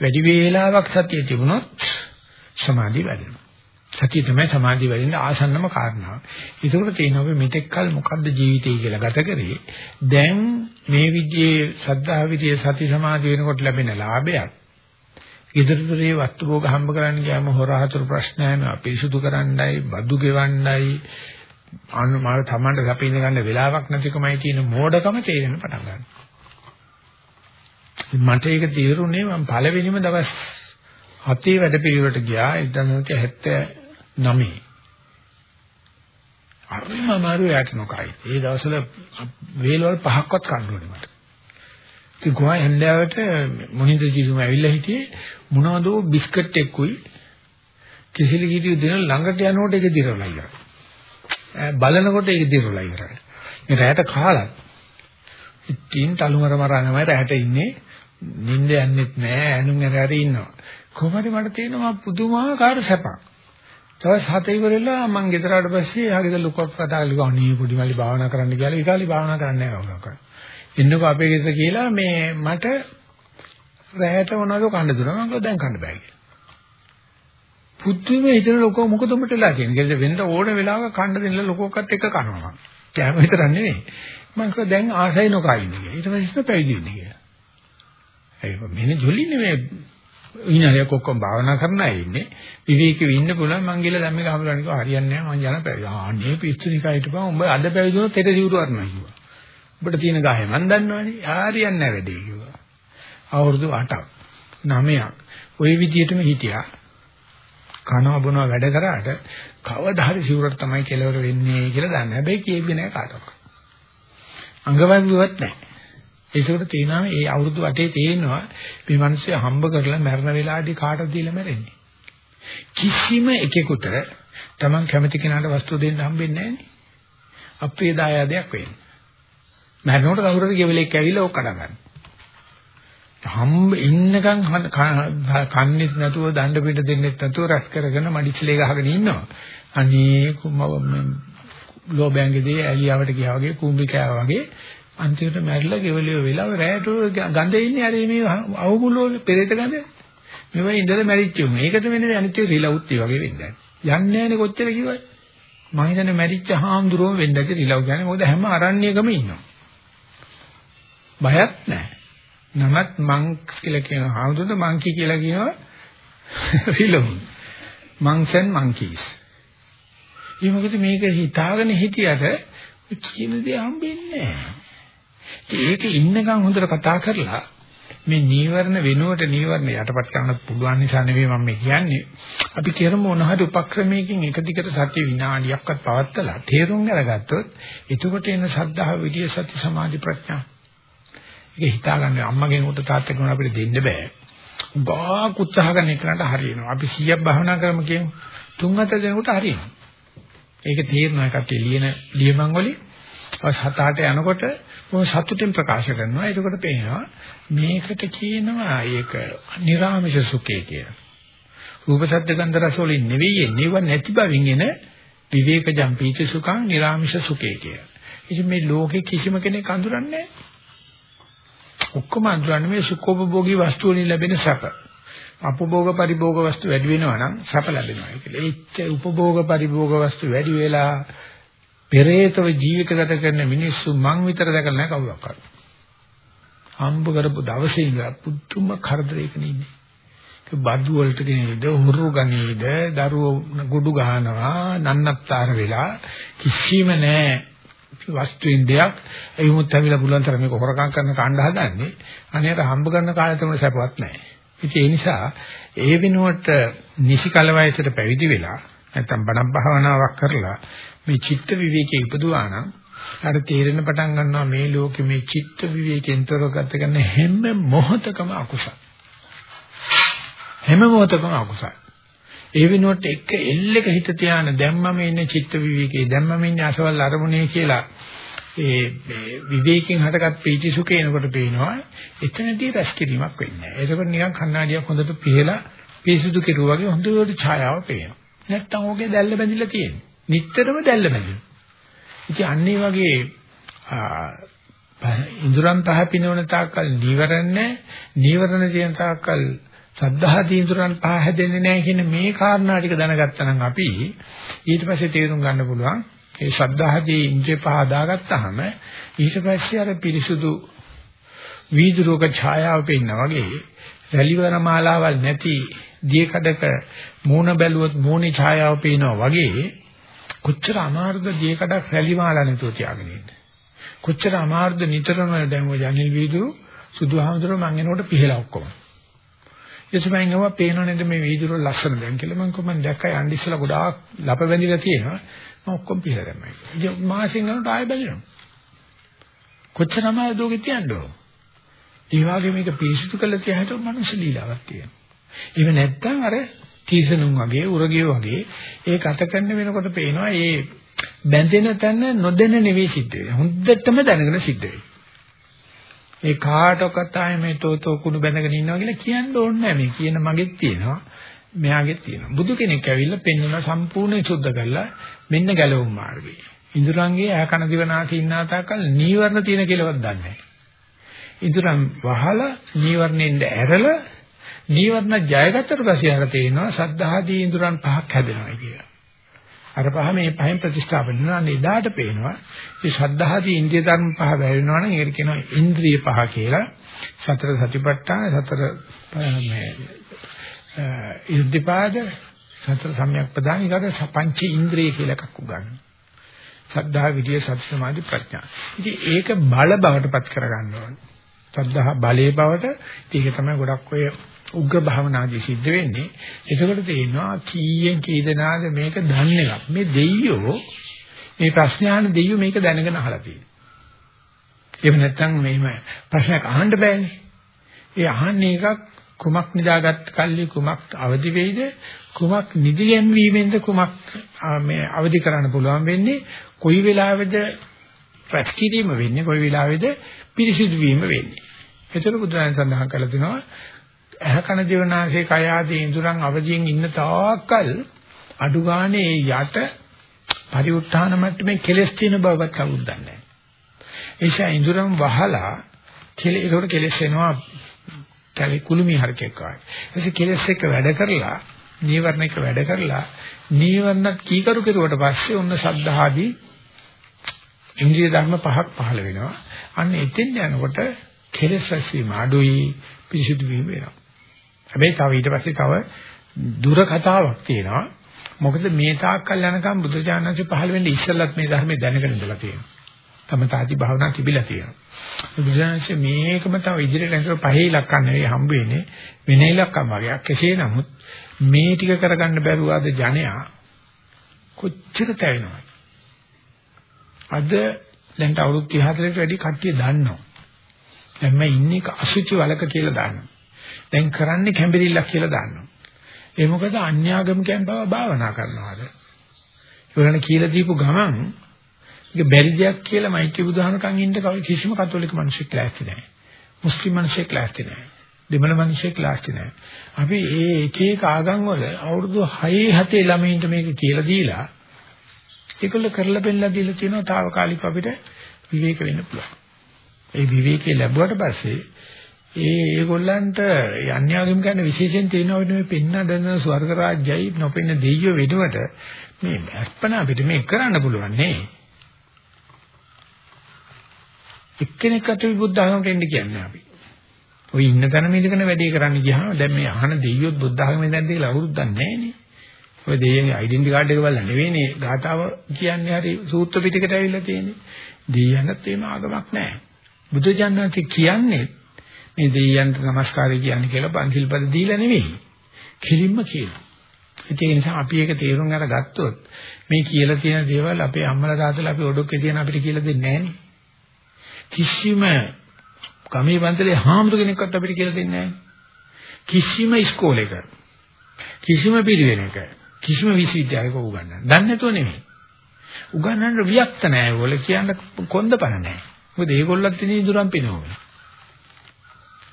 වැඩි වේලාවක් සතිය තිබුණොත් සමාධිය වැඩෙනවා. සතිය තමයි සමාධිය වැඩෙන්න ආසන්නම කාරණාව. ඒකෝට තියෙනවා අපි මෙතෙක් කල මොකද්ද ජීවිතය කියලා ගත කරේ. දැන් මේ විදිහේ සද්ධා විදිහේ සති සමාධිය වෙනකොට ලැබෙන ලාභයක්. ඉදිරිතරේ වස්තු භෝග හම්බ කරන්න ගියාම හොරහතුරු ප්‍රශ්නයම අපිරිසුදු කරන්නයි, බදු ගෙවන්නයි, අනු මාර තමන්ට සපින්න ගන්න වෙලාවක් නැතිකමයි තියෙන මෝඩකම තේරෙන්න පටන් ගන්නවා. මට ඒක තේරුනේ මම පළවෙනිම දවස් හතේ වැඩ පිළිවෙලට ගියා 1979. අරිම මාරු යට නොකයි. ඒ දවස්වල වේලවල් පහක්වත් කන්න ඕනේ මට. ඉතින් ගෝවා හන්දාවට මොහින්ද ජීසුම ඇවිල්ලා හිටියේ මොනවදෝ බිස්කට් එක්කුයි කිසිලි කීටි දෙන ළඟට යනකොට ඒක දිරවලා ඉවරයි. බලනකොට ඒක දිරවලා ඉවරයි. මේ රැයට කාලා ඉතින් තලුමර මරනමයි රැයට ඉන්නේ නිින්ද යන්නෙත් නෑ ඇනුම් ඇරහැර ඉන්නවා. කොහොමද මට තේරෙනවා පුදුමාකාර සැපක්. තවස් හතේ ඉවරෙලා මං ගෙදර ආවට පස්සේ ආගෙද ලොකක් කතා කරලා අනේ පොඩි මල්ලි භාවනා කරන්න කියලා විකාලි භාවනා කරන්නේ නැහැ කවුරක්වත්. එන්නකෝ අපේ ගෙදර කියලා මේ මට රැහැට මොනවද කන්න දුන්නා මම කිව්වා දැන් කන්න බෑ කියලා. පුදුමේ හිතන ලොකෝ මොකද උඹට වෙලා කියන්නේ. ගෙදර වෙන්න ඕන වෙලාවක කන්න දෙන්න ලොකෝකත් එක කනවා. කෑම විතරක් නෙවෙයි. මම කිව්වා දැන් ආසයි නොකා ඉන්නේ කියලා. ඊට පස්සේ පැවිදි වෙන්නේ කියලා. ඒ මෙන්න ජොලින්නේ මේ විනාඩියක් ඔක්කොම භාවනා කරන අය ඉන්නේ විවේකීව ඉන්න පුළුවන් මං ගිහලා දැන් මේක හමුරන්නේ කිව්වා හරියන්නේ නැහැ මං යන පැවිදි. ආන්නේ පිස්සු නිකා හිටපන් උඹ අද පැවිදුනොත් හෙට සිවුරු අරනවා කිව්වා. ඔබට තියෙන ගහේ මං දන්නවනේ හරියන්නේ නැහැ වැඩේ කිව්වා. අවුරුදු 8ක් 9ක් ওই විදිහටම හිටියා. කනවා බොනවා වැඩ කරාට කවදා හරි සිවුරට තමයි කෙලවර වෙන්නේ කියලා දන්න. හැබැයි කියෙන්නේ නැහැ කාටවත්. අංගවංගුවත් නැහැ. ඒකට තේනවා මේ අවුරුදු 8 තේනවා මේ මිනිස්සු හම්බ කරලා මරණ වෙලාවේදී කාටද දීලා මැරෙන්නේ. කිසිම එකෙකුට Taman කැමති කෙනාට වස්තුව දෙන්න හම්බෙන්නේ නැහැ නේ. අප්‍රිය දායාදයක් වෙන්නේ. මරනකොට කවුරුහරි ගෙවලෙක් ඇවිල්ලා ඕක කඩ ගන්න. හම්බ ඉන්නකන් කන්නේත් නැතුව දණ්ඩ පිට දෙන්නෙත් නැතුව රැස් කරගෙන මඩිස්ලේ ගහගෙන ඉන්නවා. අනේ කුම ලෝබෑංගේදී ඇලියාවට ගියා වගේ කුඹිකෑ වගේ අන්තිමට මැරිලා ගෙවලිය වෙලාව රැයට ගඳේ ඉන්නේ අර මේ අවමුලෝ පෙරේත ගඳ. මේවා ඉඳලා මැරිච්ච උන්. ඒකට වෙන්නේ අනිත් ඒ රිලවුත් ඒ වගේ වෙන්නේ. යන්නේ නැහැනේ කොච්චර කිව්වද? මම හිතන්නේ මැරිච්ච හාමුදුරුවෝ වෙන්න ඇති රිලව් කියන්නේ මොකද හැම අරණ්‍යකම ඉන්නවා. බයක් නැහැ. නමත් මංක්ස් කියලා කියන හාමුදුරුවෝ මංකි කියලා කියනවා රිලව්. monks and monkeys. ඒ මොකද මේක හිතාගෙන හිටියට කියන දේ හම්බෙන්නේ නැහැ. ඒක ඉන්නකම් හොඳට කතා කරලා මේ නීවරණ වෙනුවට නීවරණ යටපත් කරන්න පුළුවන් නිසා නෙවෙයි මම මේ කියන්නේ. අපි කරමු මොනහරි උපක්‍රමයකින් එක දිගට සත්‍ය විනාඩියක්වත් පවත්තලා තේරුම් අරගත්තොත් එතකොට එන ශ්‍රද්ධාව විදිය සති සමාධි ප්‍රඥා. ඒක හිතාගන්න අම්මගෙන් උට තාත්තගෙන් අපිට දෙන්න බෑ. ගාක් උත්සාහ කරන එකට හරියනවා. අපි 100ක් භවනා කරමු කියමු. තුන් හතර දෙනෙකුට හරියනවා. ඒක තේරෙනවා කට්ටිය ලියන ලියමන් වලින් අවස් හත අට යනකොට මොන සතුටින් ප්‍රකාශ කරනවා. එතකොට පේනවා මේකට කියනවා ඒක නිර්ාමිෂ සුඛය කියලා. රූප ශබ්ද ගන්ධ රස වලින් නෙවෙයි එන්නේව නැති බවින් එන විවේකජම් පීති සුඛං නිර්ාමිෂ සුඛය කියලා. ඉතින් මේ ලෝකේ කිසිම කෙනෙක් අඳුරන්නේ ඔක්කොම අඳුරන්නේ මේ සුඛෝපභෝගී වස්තු වලින් ලැබෙන සැප. අපභෝග පරිභෝග වස්තු වැඩි වෙනවා නම් සැප ලැබෙනවා කියලා. ඒ උපභෝග පරිභෝග වස්තු වැඩි වෙලා පෙරේතව ජීවිත ගත කරන මිනිස්සු මං විතර දැකලා නැහැ කවුරක්වත්. හම්බ කරපු දවසේ ඉඳලා පුදුම කරදරයක ඉන්නේ. බඩු වලට ගෙනේද හුරු ගනේද දරුවෝ ගොඩු ගහනවා නන්නත්තර වෙලා කිසිම නැහැ වස්තුවින් දෙයක් ඒ මුත් ඇවිල්ලා පුළුවන් තරම් මේක හොරකම් කරන කාණ්ඩ හදන්නේ අනේට හම්බ කරන කාලේ තමයි සැපවත් නැහැ. ඉතින් ඒ නිසා ඒ වෙනුවට නිසි කල වයසට පැවිදි වෙලා නැත්තම් බණ භාවනාවක් කරලා මේ චිත්ත විවේකයේ ඉපදුවා නම් අර තේරෙන පටන් ගන්නවා මේ ලෝකෙ මේ චිත්ත විවේකයෙන් තොරව ගත කරන හැම මොහොතකම අකුසල. හැම මොහොතකම අකුසල. ඒ වෙනුවට එක එල්ලක හිත තියාන දැම්මම ඉන්නේ චිත්ත විවේකයේ දැම්මම ඉන්නේ අසවල් අරමුණේ කියලා ඒ විවේකයෙන් හටගත් ප්‍රීති සුඛ එනකොට පේනවා එතනදී රැස් කිරීමක් වෙන්නේ නැහැ. ඒකකොට නිකන් කණ්ණාඩියක් හොඳට පිහලා පිරිසුදු කෙරුවා වගේ හොඳට ඡායාව පේනවා. නැත්තම් ඕකේ දැල්ල බැඳිලා තියෙනවා. නිටතරම දැල්ල බැඳිනවා. ඉතින් අන්නේ වගේ ඉඳුරන් පහ පිනවන තාක්කල් නීවරණ නීවරණ තියෙන තාක්කල් සද්ධා තීඳුරන් පහ හැදෙන්නේ නැහැ කියන මේ කාරණා ටික දැනගත්තා නම් අපි ඊට පස්සේ තේරුම් ගන්න පුළුවන් ඒ ශ්‍රද්ධාදී ඉන්ද්‍රිය පහ හදාගත්තාම ඊට පස්සේ අර පිරිසුදු වීදුරුවක ඡායාව පෙන්න වගේ රැලිවර මාලාවල් නැති දියකඩක මූණ බැලුවොත් මූණේ ඡායාව පේනවා වගේ කොච්චර අමාරුද දියකඩක් රැලි මාලා නැතුව තියාගෙන ඉන්න. කොච්චර අමාරුද නිතරම දැන් ඔය ජනිල් වීදුරු සුදුහාමුදුරුව මං එනකොට පිහලා ඔක්කොම. එසමයින් ගම පේනව නේද මේ වීදුරු ලස්සන දැන් කියලා මං කොහොමද දැක්කා යන්න ඉස්සලා ගොඩාක් ලප බැඳිලා තියෙනවා. මම ඔක්කොම පිහලා දැම්මා. ඉතින් මාසෙන් යනකොට ආයෙ බැඳිනවා. කොච්චර අමාරුද ඔගෙ තියන්නේ? ඒ වගේ මේක පිරිසිදු කරලා තියහට මනුස්ස ලීලාවක් තියෙනවා. එහෙම නැත්නම් අර තීසනුන් වගේ උරගිය වගේ ඒ ගත කරන වෙනකොට පේනවා ඒ බැඳෙන තැන නොදැන නෙවෙයි සිද්ධ වෙන්නේ. හොඳටම දැනගෙන සිද්ධ වෙන්නේ. ඒ කාටවත් ආයේ මේ තෝතෝ කුණු බැඳගෙන ඉන්නවා කියලා කියන්න ඕනේ නැහැ. මේ කියන මගෙත් තියෙනවා. මෙයාගෙත් තියෙනවා. බුදු කෙනෙක් ඇවිල්ලා පෙන්වන සම්පූර්ණ සුද්ධ කරලා මෙන්න ගැලවුම් මාර්ගය. ඉඳුරංගේ ඈ කන දිවනාති ඉන්නා තාකල් නීවරණ තියෙන කියලාවත් දන්නේ නැහැ. ඉදurang වහලා නීවරණෙන්ද ඇරලා නීවරණ ජයගත්තට පස්සේ අර තේනවා සද්ධාදී ඉදurang පහක් හැදෙනවා කියලා. අර පහ මේ පහෙන් ප්‍රතිස්ථාපන වෙනවා. අන්න එදාට පේනවා මේ සද්ධාදී ඉන්ද්‍රිය ධර්ම පහ වැවෙනවා නම් ඒකට කියනවා ඉන්ද්‍රිය පහ කියලා. සතර සතිපට්ඨාන සතර මේ ඉර්ධිපාද සතර සම්‍යක් ප්‍රදාන ඊකට පංච ඉන්ද්‍රිය කියලා එකක් උගන්වනවා. සද්ධා විද්‍ය සති සමාධි ප්‍රඥා. ඉතින් ඒක බල බවටපත් කරගන්න ඕනේ. සද්ධා බලයේ බවට ඒක තමයි ගොඩක් ඔය උග්‍ර භාවනාදී සිද්ධ වෙන්නේ. එතකොට තේරෙනවා කීයෙන් කී දෙනාද මේක දන්නේ මේ දෙයියෝ මේ ප්‍රශ්න දෙයියෝ මේක දැනගෙන අහලා තියෙනවා. එහෙම නැත්නම් මෙහෙම ප්‍රශ්නයක් අහන්න බෑනේ. ඒ අහන්නේ එකක් කුමක් නිදාගත් කල්ලි කුමක් අවදි වෙයිද කුමක් නිදියම් වීමෙන්ද කුමක් මේ අවදි කරන්න පුළුවන් වෙන්නේ කොයි වෙලාවෙද රැස් කිරීම වෙන්නේ කොයි වෙලාවේද පිරිසිදු වීම වෙන්නේ. ඒතර බුදුරජාණන් සඳහන් කළා දෙනවා ඇහ කන දිවනාසය කය ආදී ඉඳුරන් අවදියෙන් ඉන්න තාක්කල් අඩු ගානේ යට පරිඋත්ථාන මට්ටමේ කෙලස් තියෙන බවවත් කවුරුත් දන්නේ නැහැ. ඒ නිසා ඉඳුරන් වහලා කෙලෙ ඒකට කෙලස් එනවා කලේ කුළුමි හරකෙක් වගේ. ඊට කෙලස් එක වැඩ කරලා නීවරණ එක වැඩ කරලා නීවරණ කීකරු කෙරුවට පස්සේ ඔන්න සද්ධාදී ඉන්ද්‍රිය ධර්ම පහක් පහළ වෙනවා. අන්න එතෙන් යනකොට කෙලෙස් රැස්වීම අඩුයි පිරිසිදු වීම වෙනවා. හැබැයි තව ඊට පස්සේ තව දුර කතාවක් තියෙනවා. මොකද මේ තාක්කල් යනකම් බුදුචානන්සේ පහළ වෙන්නේ ඉස්සෙල්ලත් මේ ධර්මයේ දැනගෙන ඉඳලා තියෙනවා. තම තාති භාවනා තිබිලා තියෙනවා. බුදුචානන්සේ මේකම තව ඉදිරියට යනකොට පහේ ඉලක්කම් නෙවෙයි හම්බ වෙන්නේ වෙන ඉලක්කම් වගේක්. කෙසේ නමුත් මේ ටික කරගන්න බැරුව අද ජනයා කොච්චර තැවෙනවද? අද දැන් අවුරුදු 34කට වැඩි කට්ටිය දන්නවා. දැන් මම ඉන්නේ අසුචි වලක කියලා දන්නවා. දැන් කරන්නේ කැඹිරිල්ලක් කියලා දන්නවා. ඒ මොකද අන්‍යාගමිකයන් බව භාවනා කරනවාද? ඒගොල්ලන් කියලා දීපු ගමන් ඒක බැරි දෙයක් කියලා මෛත්‍රී බුදුහමකන් ඉන්න කිසිම කතෝලික මිනිසෙක් ලෑස්ති නැහැ. මුස්ලිම් මිනිසෙක් ලෑස්ති නැහැ. දෙමළ මිනිසෙක් ලෑස්ති නැහැ. අපි මේ එක එක ආගම් වල අවුරුදු 6 7 ළමයින්ට මේක කියලා දීලා ඒකල කරලා බෙල්ලා දීලා තියෙනවා తాවකාලික අපිට විවේක වෙන්න පුළුවන්. ඒ විවේකේ ලැබුවට පස්සේ ඒ ඒගොල්ලන්ට යන්‍යාගම් ගන්න විශේෂයෙන් තියෙනවා මේ පෙන්න දන ස්වර්ග රාජ්‍යයි නොපෙන්න දෙයියෝ වෙනුවට මේ අස්පන අපිට මේ කරන්න පුළුවන් නේ. එක්කෙනෙක් අත බුද්ධ ධර්මයට එන්න කියන්නේ අපි. ඔය ඉන්න තැන මේකන වැඩේ කරන්න ගියාම දැන් මේ අහන දෙයියොත් බුද්ධ ධර්මයෙන් දැන් කියලා අවුරුද්දක් නැහැ නේ. ඔය දෙයියන්ගේ ඩෙන්ටි කාඩ් එක බලලා නෙවෙයිනේ ගාතාව කියන්නේ හරි සූත්‍ර පිටකට ඇවිල්ලා තියෙන්නේ. දෙයියන්ට එහෙම ආගමක් නැහැ. බුදුජානනාති කියන්නේ මේ දෙයියන්ට নমස්කාරය කියන්නේ කියලා පන්සිල් පද දීලා නෙවෙයි. කිලින්ම කියනවා. ඒ නිසා අපි ඒක තේරුම් අරගත්තොත් මේ කියලා තියෙන දේවල් අපේ අම්මලා තාත්තලා අපි ඔඩොක්කේ තියන අපිට කියලා දෙන්නේ නැහනේ. කිසිම ගමේ පන්සලේ හාමුදුර කෙනෙක්වත් අපිට කියලා දෙන්නේ නැහැ. කිසිම ඉස්කෝලේක කිසිම පිළිවෙලක කිසිම විශ්වවිද්‍යාලයක උගන්වන්නේ. දන්නේ නැතුව නෙමෙයි. උගන්වන්න වික්ත නැහැ ඒගොල්ලෝ කියන්න කොන්ද පණ නැහැ. මොකද ඒගොල්ලොත් ඉන්නේ ඉදුරම් පිනවම.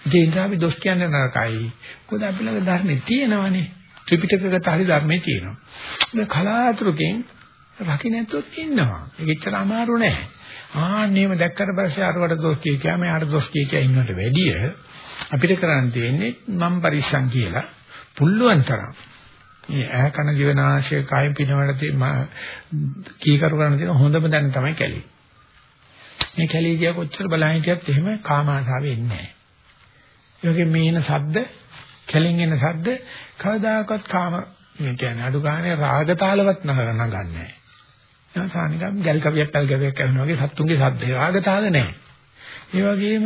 ඒ නිසා අපි දොස් කියන්නේ නරකයි. මොකද අපි ළඟ ධර්මයේ තියෙනවනේ. ත්‍රිපිටකගත හරි ධර්මයේ තියෙනවා. ඒක කලාතුරකින් රකින්නත් ඉන්නවා. ඒක එච්චර අමාරු නෑ. ආන්නේම දැක්කට පස්සේ අරවට දොස් කිය කියා මෙයාට දොස් කිය කියා ඉන්නවට වැඩිය අපිට කරන්න තියෙන්නේ මම් පරිස්සම් කියලා පුල්ලුවන් තරම් මේ ඇහ කන ජීවනාශය කායින් පිනවලට කීකරු කරන්න තියෙන හොඳම දැන තමයි කැලේ. මේ කැලේ කිය කොච්චර බලහින් හිටියත් එහෙම කාම ආසාවෙ එන්නේ නැහැ. ඒ වගේ මේ එන ශබ්ද කැලෙන් එන ශබ්ද කවදාකවත් කාම මේ කියන්නේ අඩු ගානේ රාග තාලවත් නගන්නේ නැහැ. එහෙනම් සානිකම් ගල් කවියක් පල් කවියක් කරනවා වගේ සත්තුන්ගේ ශබ්ද රාග තාල නැහැ. ඒ වගේම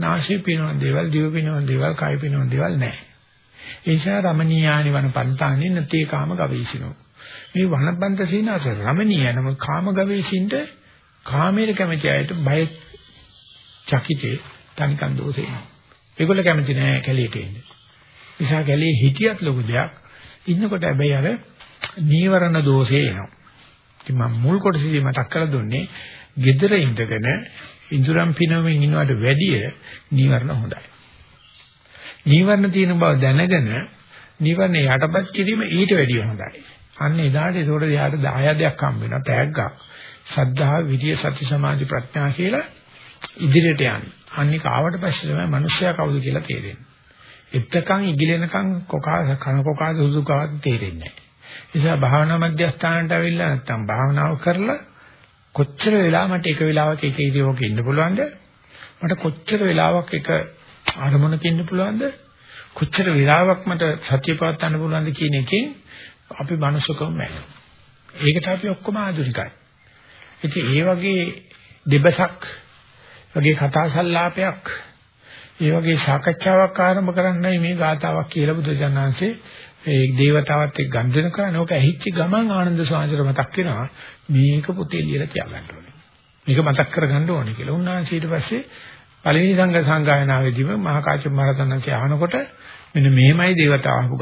නාශය පිනවන දේවල්, දිව පිනවන දේවල්, කය පිනවන දේවල් නැහැ. ඒ නිසා රමණීයානි වන පන්තානේ නතේ කාම ගවේෂිනෝ. මේ වනබන්ත සීනාස රමණීය නම කාම ගවේෂින්ට කාමයේ කැමති අයට බය චකිතේ තනිකන් දෝෂේ. ඒගොල්ල කැමති නෑ කැලියට එන්නේ. නිසා කැලියේ හිටියත් ලොකු දෙයක්. ඉන්නකොට හැබැයි අර නීවරණ දෝෂේ එනවා. ඉතින් මම මුල් කොටසදී මතක් කරලා දුන්නේ gedara ඉඳගෙන ඉඳුරම් පිනවමින් ඉන්නවට වැඩිය නීවරණ හොඳයි. නීවරණ තියෙන බව දැනගෙන නීවරණ යටපත් කිරීම ඊට වැඩිය හොඳයි. අන්න එදාට ඒකට යාට දායදයක් හම්බ වෙනවා තෑග්ගක්. සද්ධා, විරිය, සති, සමාධි, ප්‍රඥා කියලා ඉදිරියට යන්නේ. අනික ආවට පස්සේ තමයි මිනිස්සයා කවුද කියලා තේරෙන්නේ. එත්තකන් ඉගිලෙනකන් කොකා කන කොකා සුසු කවද තේරෙන්නේ නැහැ. නිසා භාවනා මධ්‍යස්ථානට ඇවිල්ලා නැත්තම් භාවනාව කරලා කොච්චර වෙලා මට එක වෙලාවක එක ඉරියවක ඉන්න පුළුවන්ද? මට කොච්චර වෙලාවක් එක අරමුණක ඉන්න පුළුවන්ද? කොච්චර වෙලාවක් මට සත්‍ය පවත්වන්න පුළුවන්ද කියන එකෙන් අපි මනුස්සකම මැරෙනවා. ඒකට අපි ඔක්කොම ආධුනිකයි. ඉතින් ඒ වගේ දෙබසක් වගේ කතා සංලාපයක් ඒ වගේ සාකච්ඡාවක් ආරම්භ කරන්නයි මේ ගාතාවක් කියලා බුදුජානනාංශේ ඒ දේවතාවත් එක්ක ගන්ධන කරන ඕක ඇහිච්ච ගමන් ආනන්ද ස්වාමීන් මතක් වෙනවා මේක පුතේ ලියලා තියාගන්න ඕනේ. මේක මතක් කරගන්න ඕනේ කියලා. උන්වහන්සේ ඊට පස්සේ පළවෙනි සංඝ සංගායනාවේදීම මහා කාශ්‍යප මහ රහතන්ගේ අහනකොට මෙන්න මෙහෙමයි දේවතාව අහපු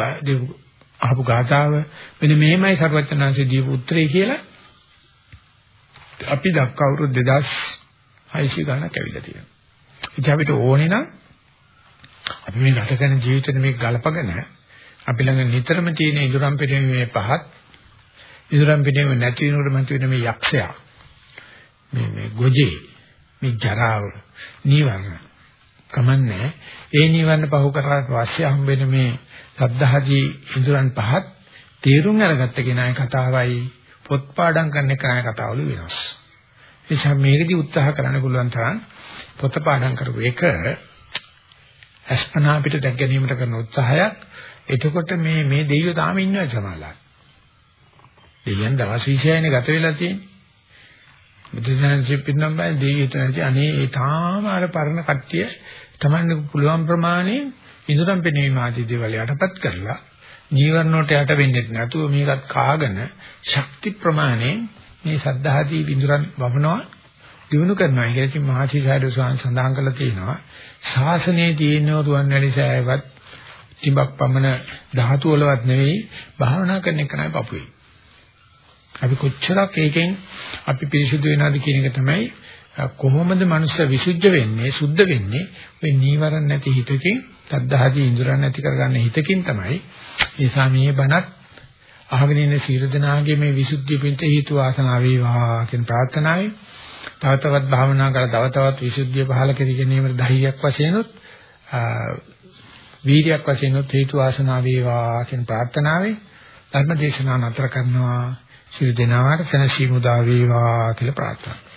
අහපු ගාතාව මෙන්න මෙහෙමයි සර්වඥාන්සේ දීපු උත්තරේ කියලා අපි දක්වා අවුරුදු 2600 ගණක් ඇවිල්ලා තියෙනවා. ඉතින් අපිට ඕනේ නම් අපි මේ ගත කරන ජීවිතේ මේක ගලපගෙන අපි ළඟ නිතරම තියෙන ඉදුරම් පිටීමේ පහත් ඉදුරම් පිටීමේ නැති වෙනකොට මත වෙන මේ යක්ෂයා මේ මේ ගොජේ මේ ජරාව නීවරණ කමන්නේ ඒ නීවරණ පහු කරලා වාසිය හම්බෙන මේ සද්ධාජී ඉඳුරන් පහත් තේරුම් අරගත්ත කෙනායි කතාවයි පොත් පාඩම් කරන කෙනායි කතාවලු වෙනස්. ඒ නිසා මේකදී උත්සාහ කරන්න පුළුවන් තරම් පොත පාඩම් කරපු එක අස්පනා අපිට දැක් ගැනීමට කරන උත්සාහයක්. එතකොට මේ මේ දෙයියෝ තාම ඉන්නවා සමාලා. දෙයියන් දවස් 26නේ ගත වෙලා තියෙන්නේ. බුදුසසුන පින්නම් බය දෙවියෝ තුනදී අනේ ඒ තාම අර පරණ කට්ටිය තමන්න පුළුවන් ප්‍රමාණය ඉදurang පෙනීම ආදී දේවල් යටපත් කරලා ජීවන වලට යට වෙන්නේ නැතුව මේකත් කාගෙන ශක්ති ප්‍රමාණය මේ සද්ධාදී විඳුරන් වවනවා දිනු කරනවා. ඒක ඉතින් මහසිසාරද සෝන් සඳහන් කරලා තියෙනවා. ශාසනයේ තියෙන රුවන් වැලි සෑයවත් තිබක් පමණ ධාතු වලවත් නෙවෙයි භාවනා කරන එක නයි පපුවේ. අපි කොච්චරක් ඒකෙන් අපි පිරිසුදු වෙනවද කියන එක තමයි කොහොමද මනුෂ්‍ය විසුද්ධ වෙන්නේ සුද්ධ වෙන්නේ? ඔය නීවරණ නැති හිතකින් තද්දාහදී ඉඳුරන් නැති කරගන්න හිතකින් තමයි ඒ සාමයේ බණත් අහගෙන ඉන්න සීල දනාගේ මේ විසුද්ධිය පිණිස හේතු වාසනා වේවා කියන ප්‍රාර්ථනාවයි තව තවත් භාවනා කරලා තව තවත් විසුද්ධිය පහළ කර ගැනීමට ධෛර්යයක් වශයෙන් උත් වීර්යයක් වශයෙන් උත් හේතු වාසනා වේවා කියන ප්‍රාර්ථනාවයි ධර්ම දේශනාව නතර කරනවා. සියලු දෙනාට සනසීමු දා වේවා කියලා ප්‍රාර්ථනා